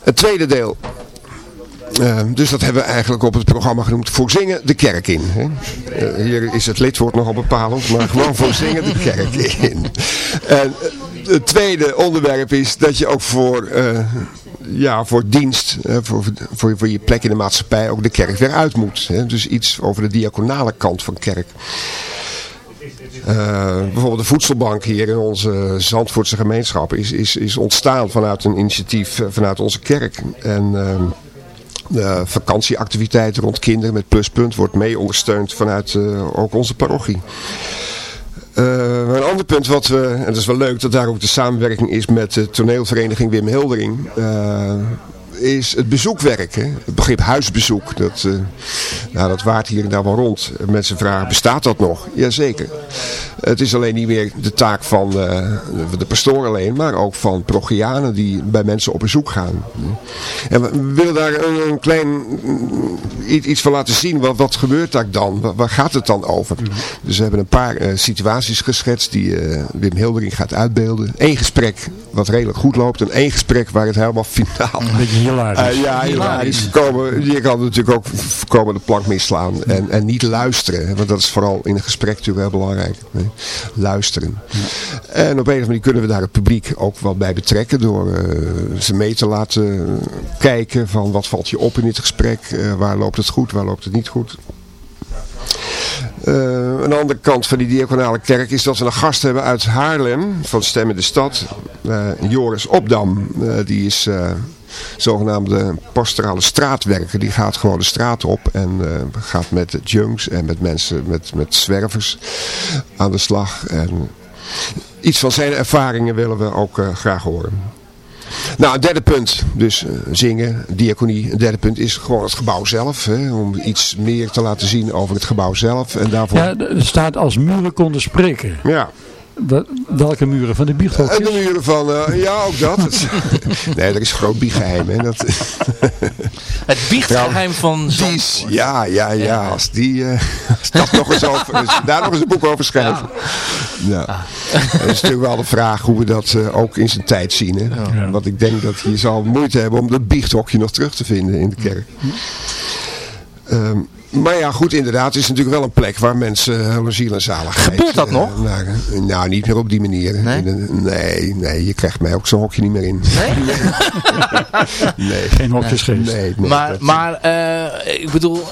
Het tweede deel. eh, dus dat hebben we eigenlijk op het programma genoemd voor zingen de kerk in. Hè? Eh, hier is het lidwoord nogal bepalend, maar gewoon voor zingen de kerk in. En het tweede onderwerp is dat je ook voor, ja, voor dienst, voor, voor, voor je plek in de maatschappij ook de kerk weer uit moet. Hè? Dus iets over de diaconale kant van kerk. Eh, bijvoorbeeld de voedselbank hier in onze Zandvoortse gemeenschap is, is, is ontstaan vanuit een initiatief eh, vanuit onze kerk. En ehm, de vakantieactiviteiten rond kinderen met pluspunt wordt mee ondersteund vanuit eh, ook onze parochie. Eh, een ander punt wat we, en dat is wel leuk dat daar ook de samenwerking is met de toneelvereniging Wim Hildering, eh, is het bezoekwerk. Hè? Het begrip huisbezoek, dat, eh, nou, dat waart hier en daar wel rond. Mensen vragen, bestaat dat nog? Jazeker. Het is alleen niet meer de taak van eh, de pastoor alleen, maar ook van progianen die bij mensen op bezoek gaan. En we willen daar een, klein mm, iets van laten zien. Wat, wat gebeurt daar dan? Waar, gaat het dan over? Dus we hebben een paar eh, situaties geschetst die Wim Hildering gaat uitbeelden. Eén gesprek wat redelijk goed loopt en één gesprek waar het helemaal finaal... Hilarisch. Eh, ja, hilarisch. Komen, je kan natuurlijk ook voorkomen de plank misslaan en, en niet luisteren. Want dat is vooral in een gesprek natuurlijk heel belangrijk. hè. Luisteren. En op een of andere manier kunnen we daar het publiek ook wel bij betrekken. Door eh, ze mee te laten kijken van wat valt je op in dit gesprek. eh, waar loopt het goed, waar loopt het niet goed. Eh, een andere kant van die diaconale kerk is dat we een gast hebben uit Haarlem, van Stem in de Stad. Eh, Joris Opdam, Eh, die is eh, zogenaamde pastorale straatwerker. Die gaat gewoon de straat op en eh, gaat met junks en met mensen, met, met zwervers aan de slag. En iets van zijn ervaringen willen we ook eh, graag horen. Nou, een derde punt, dus eh, zingen, diaconie. Een derde punt is gewoon het gebouw zelf. Hè, om iets meer te laten zien over het gebouw zelf. En daarvoor... Ja, er staat als muren konden spreken. Ja. Welke muren van de En de biechthokjes? muren van, eh, ja ook dat. nee, dat is groot biegeheim. Hè. Dat, Het biechtgeheim van Zandvoort. ja, ja, ja. Als, die, eh, als dat nog eens over, daar nog eens een boek over schrijven. Ja. Dat is natuurlijk wel de vraag hoe we dat eh, ook in zijn tijd zien. Hè. Want ik denk dat je zal moeite hebben om dat biechthokje nog terug te vinden in de kerk. Ehm, maar ja, goed, inderdaad, het is natuurlijk wel een plek waar mensen hun ziel en zaligheid... Gebeurt dat eh, nog? naar- nou, niet meer op die manier. Nee? Nee, nee, je krijgt mij ook zo'n hokje niet meer in. Nee? Nee, Geen hokjesgeest. nee, nee, maar dat- maar eh, ik bedoel,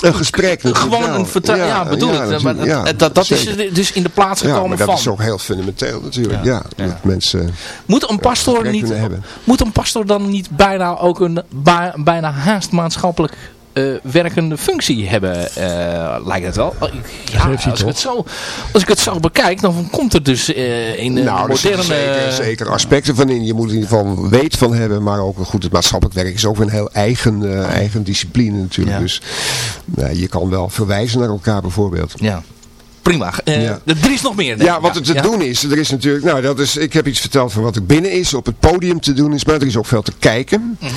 een gesprek natuurlijk gewoon wel. een vertrouwen. Ja, bedoel ik. Maar dat, ja, dat, dat is er dus in de plaats Ja, gekomen maar dat van. is ook heel fundamenteel natuurlijk. Ja, dat mensen... Moet een pastor gesprek niet, moet een pastor dan niet bijna ook een bijna haast maatschappelijk eh, werkende functie hebben, eh, lijkt het wel. Oh, ik- Ja, als, ik het zo, als ik het zo bekijk, dan komt er dus eh, in de nou, er moderne... zeker, zeker aspecten van in. Je moet er in ieder geval weet van hebben. Maar ook goed, het maatschappelijk werk is ook een heel eigen, eh, eigen discipline natuurlijk. Ja. Dus nou, je kan wel verwijzen naar elkaar bijvoorbeeld. Ja, prima. Eh, Ja. Er is nog meer. Ja, wat er te Ja. doen is, er is natuurlijk, nou dat is, ik heb iets verteld van wat er binnen is, op het podium te doen is, maar er is ook veel te kijken. Mhm.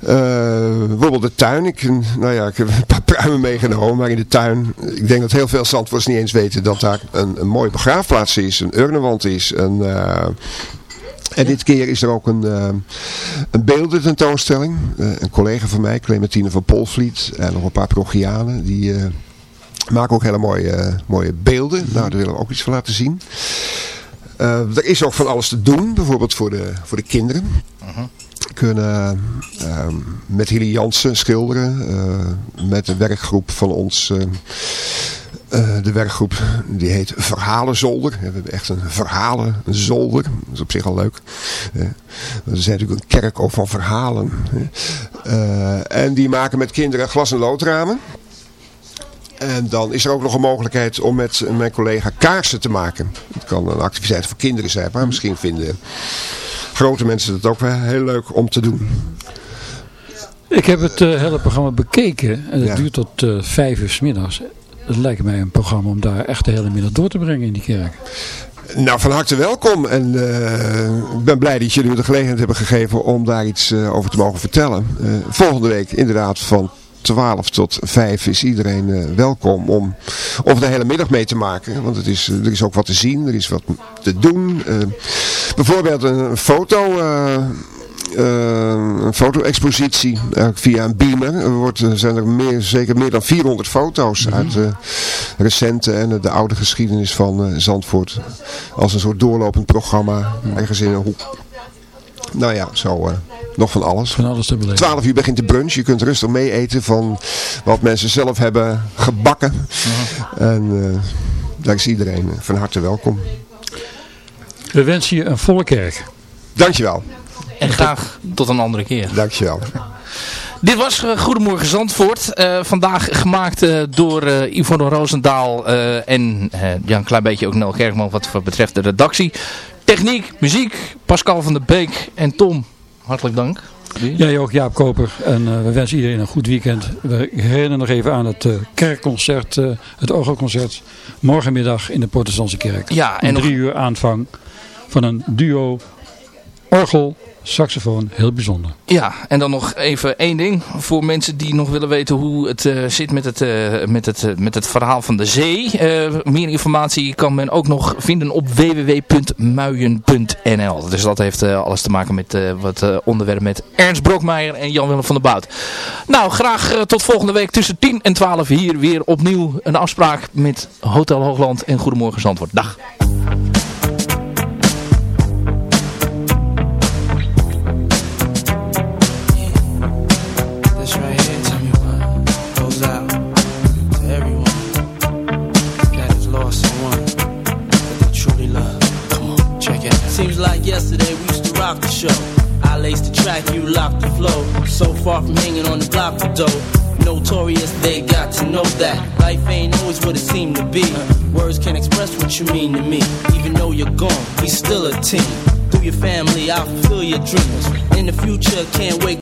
Eh, bijvoorbeeld de tuin, ik, nou ja, ik heb een paar pruimen meegenomen, maar in de tuin, ik denk dat heel veel Zandvoorts niet eens weten dat daar een, een mooie begraafplaats is, een urnenwand is, een... eh, en dit keer is er ook een, eh, een beeldententoonstelling. Een collega van mij, Clementine van Polvliet en nog een paar Progianen, die maken ook hele mooie, eh, mooie beelden. Nou, daar willen we ook iets van laten zien. Eh, er is ook van alles te doen, bijvoorbeeld voor de, voor de kinderen. Kunnen eh, met Hilly Jansen schilderen, eh, met een werkgroep van ons... de werkgroep die heet Verhalenzolder. We hebben echt een verhalenzolder. Dat is op zich al leuk. We zijn natuurlijk een kerk ook van verhalen. En die maken met kinderen glas- en loodramen. En dan is er ook nog een mogelijkheid om met mijn collega kaarsen te maken. Het kan een activiteit voor kinderen zijn, maar misschien vinden grote mensen het ook wel heel leuk om te doen. Ik heb het eh, hele programma bekeken. En het Ja. duurt tot eh, vijf uur s middags. Het lijkt mij een programma om daar echt de hele middag door te brengen in die kerk. Nou, van harte welkom. En eh, ik ben blij dat jullie me de gelegenheid hebben gegeven om daar iets over te mogen vertellen. Volgende week inderdaad van 12 tot 5 is iedereen eh, welkom om, de hele middag mee te maken. Want het is, er is ook wat te zien, er is wat te doen. Eh, bijvoorbeeld een foto... eh, eh, een foto-expositie eh, via een beamer. Er wordt, zijn er meer, zeker meer dan 400 foto's uit de recente en de oude geschiedenis van eh, Zandvoort. Als een soort doorlopend programma. Ergens in een hoek. Nou ja, zo eh, nog van alles. Van alles te beleven. 12 uur begint de brunch. Je kunt rustig mee eten van wat mensen zelf hebben gebakken. En eh, daar is iedereen eh, van harte welkom. We wensen je een volle kerk. Dankjewel. En graag tot een andere keer. Dankjewel. Dit was eh, Goedemorgen Zandvoort. Eh, vandaag gemaakt door eh, Yvonne Roosendaal eh, en eh, ja, een klein beetje ook Nel Kerkman wat betreft de redactie. Techniek, muziek, Pascal van der Beek en Tom. Hartelijk dank. Jij ook, Jaap Koper. En eh, we wensen iedereen een goed weekend. We herinneren nog even aan het eh, kerkconcert, eh, het orgelconcert. Morgenmiddag in de Protestantse kerk. Ja, en Om nog- drie uur aanvang van een duo orgel, saxofoon. Heel bijzonder. Ja, en dan nog even één ding. Voor mensen die nog willen weten hoe het eh, zit met het, eh, met, het, eh, met het verhaal van de zee. Eh, meer informatie kan men ook nog vinden op www.muien.nl. Dus dat heeft eh, alles te maken met eh, wat eh, onderwerp met Ernst Brokmeijer en Jan-Willem van der Bout. Nou, graag tot volgende week tussen 10 en 12 hier weer opnieuw een afspraak met Hotel Hoogland en Goedemorgen Zandvoort. Dag. Show. I laced the track, you locked the flow. So far from hanging on the block for dough. Notorious, they got to know that life ain't always what it seemed to be. Words can't express what you mean to me. Even though you're gone, we still a team. Through your family, I'll fulfill your dreams. In the future, can't wait.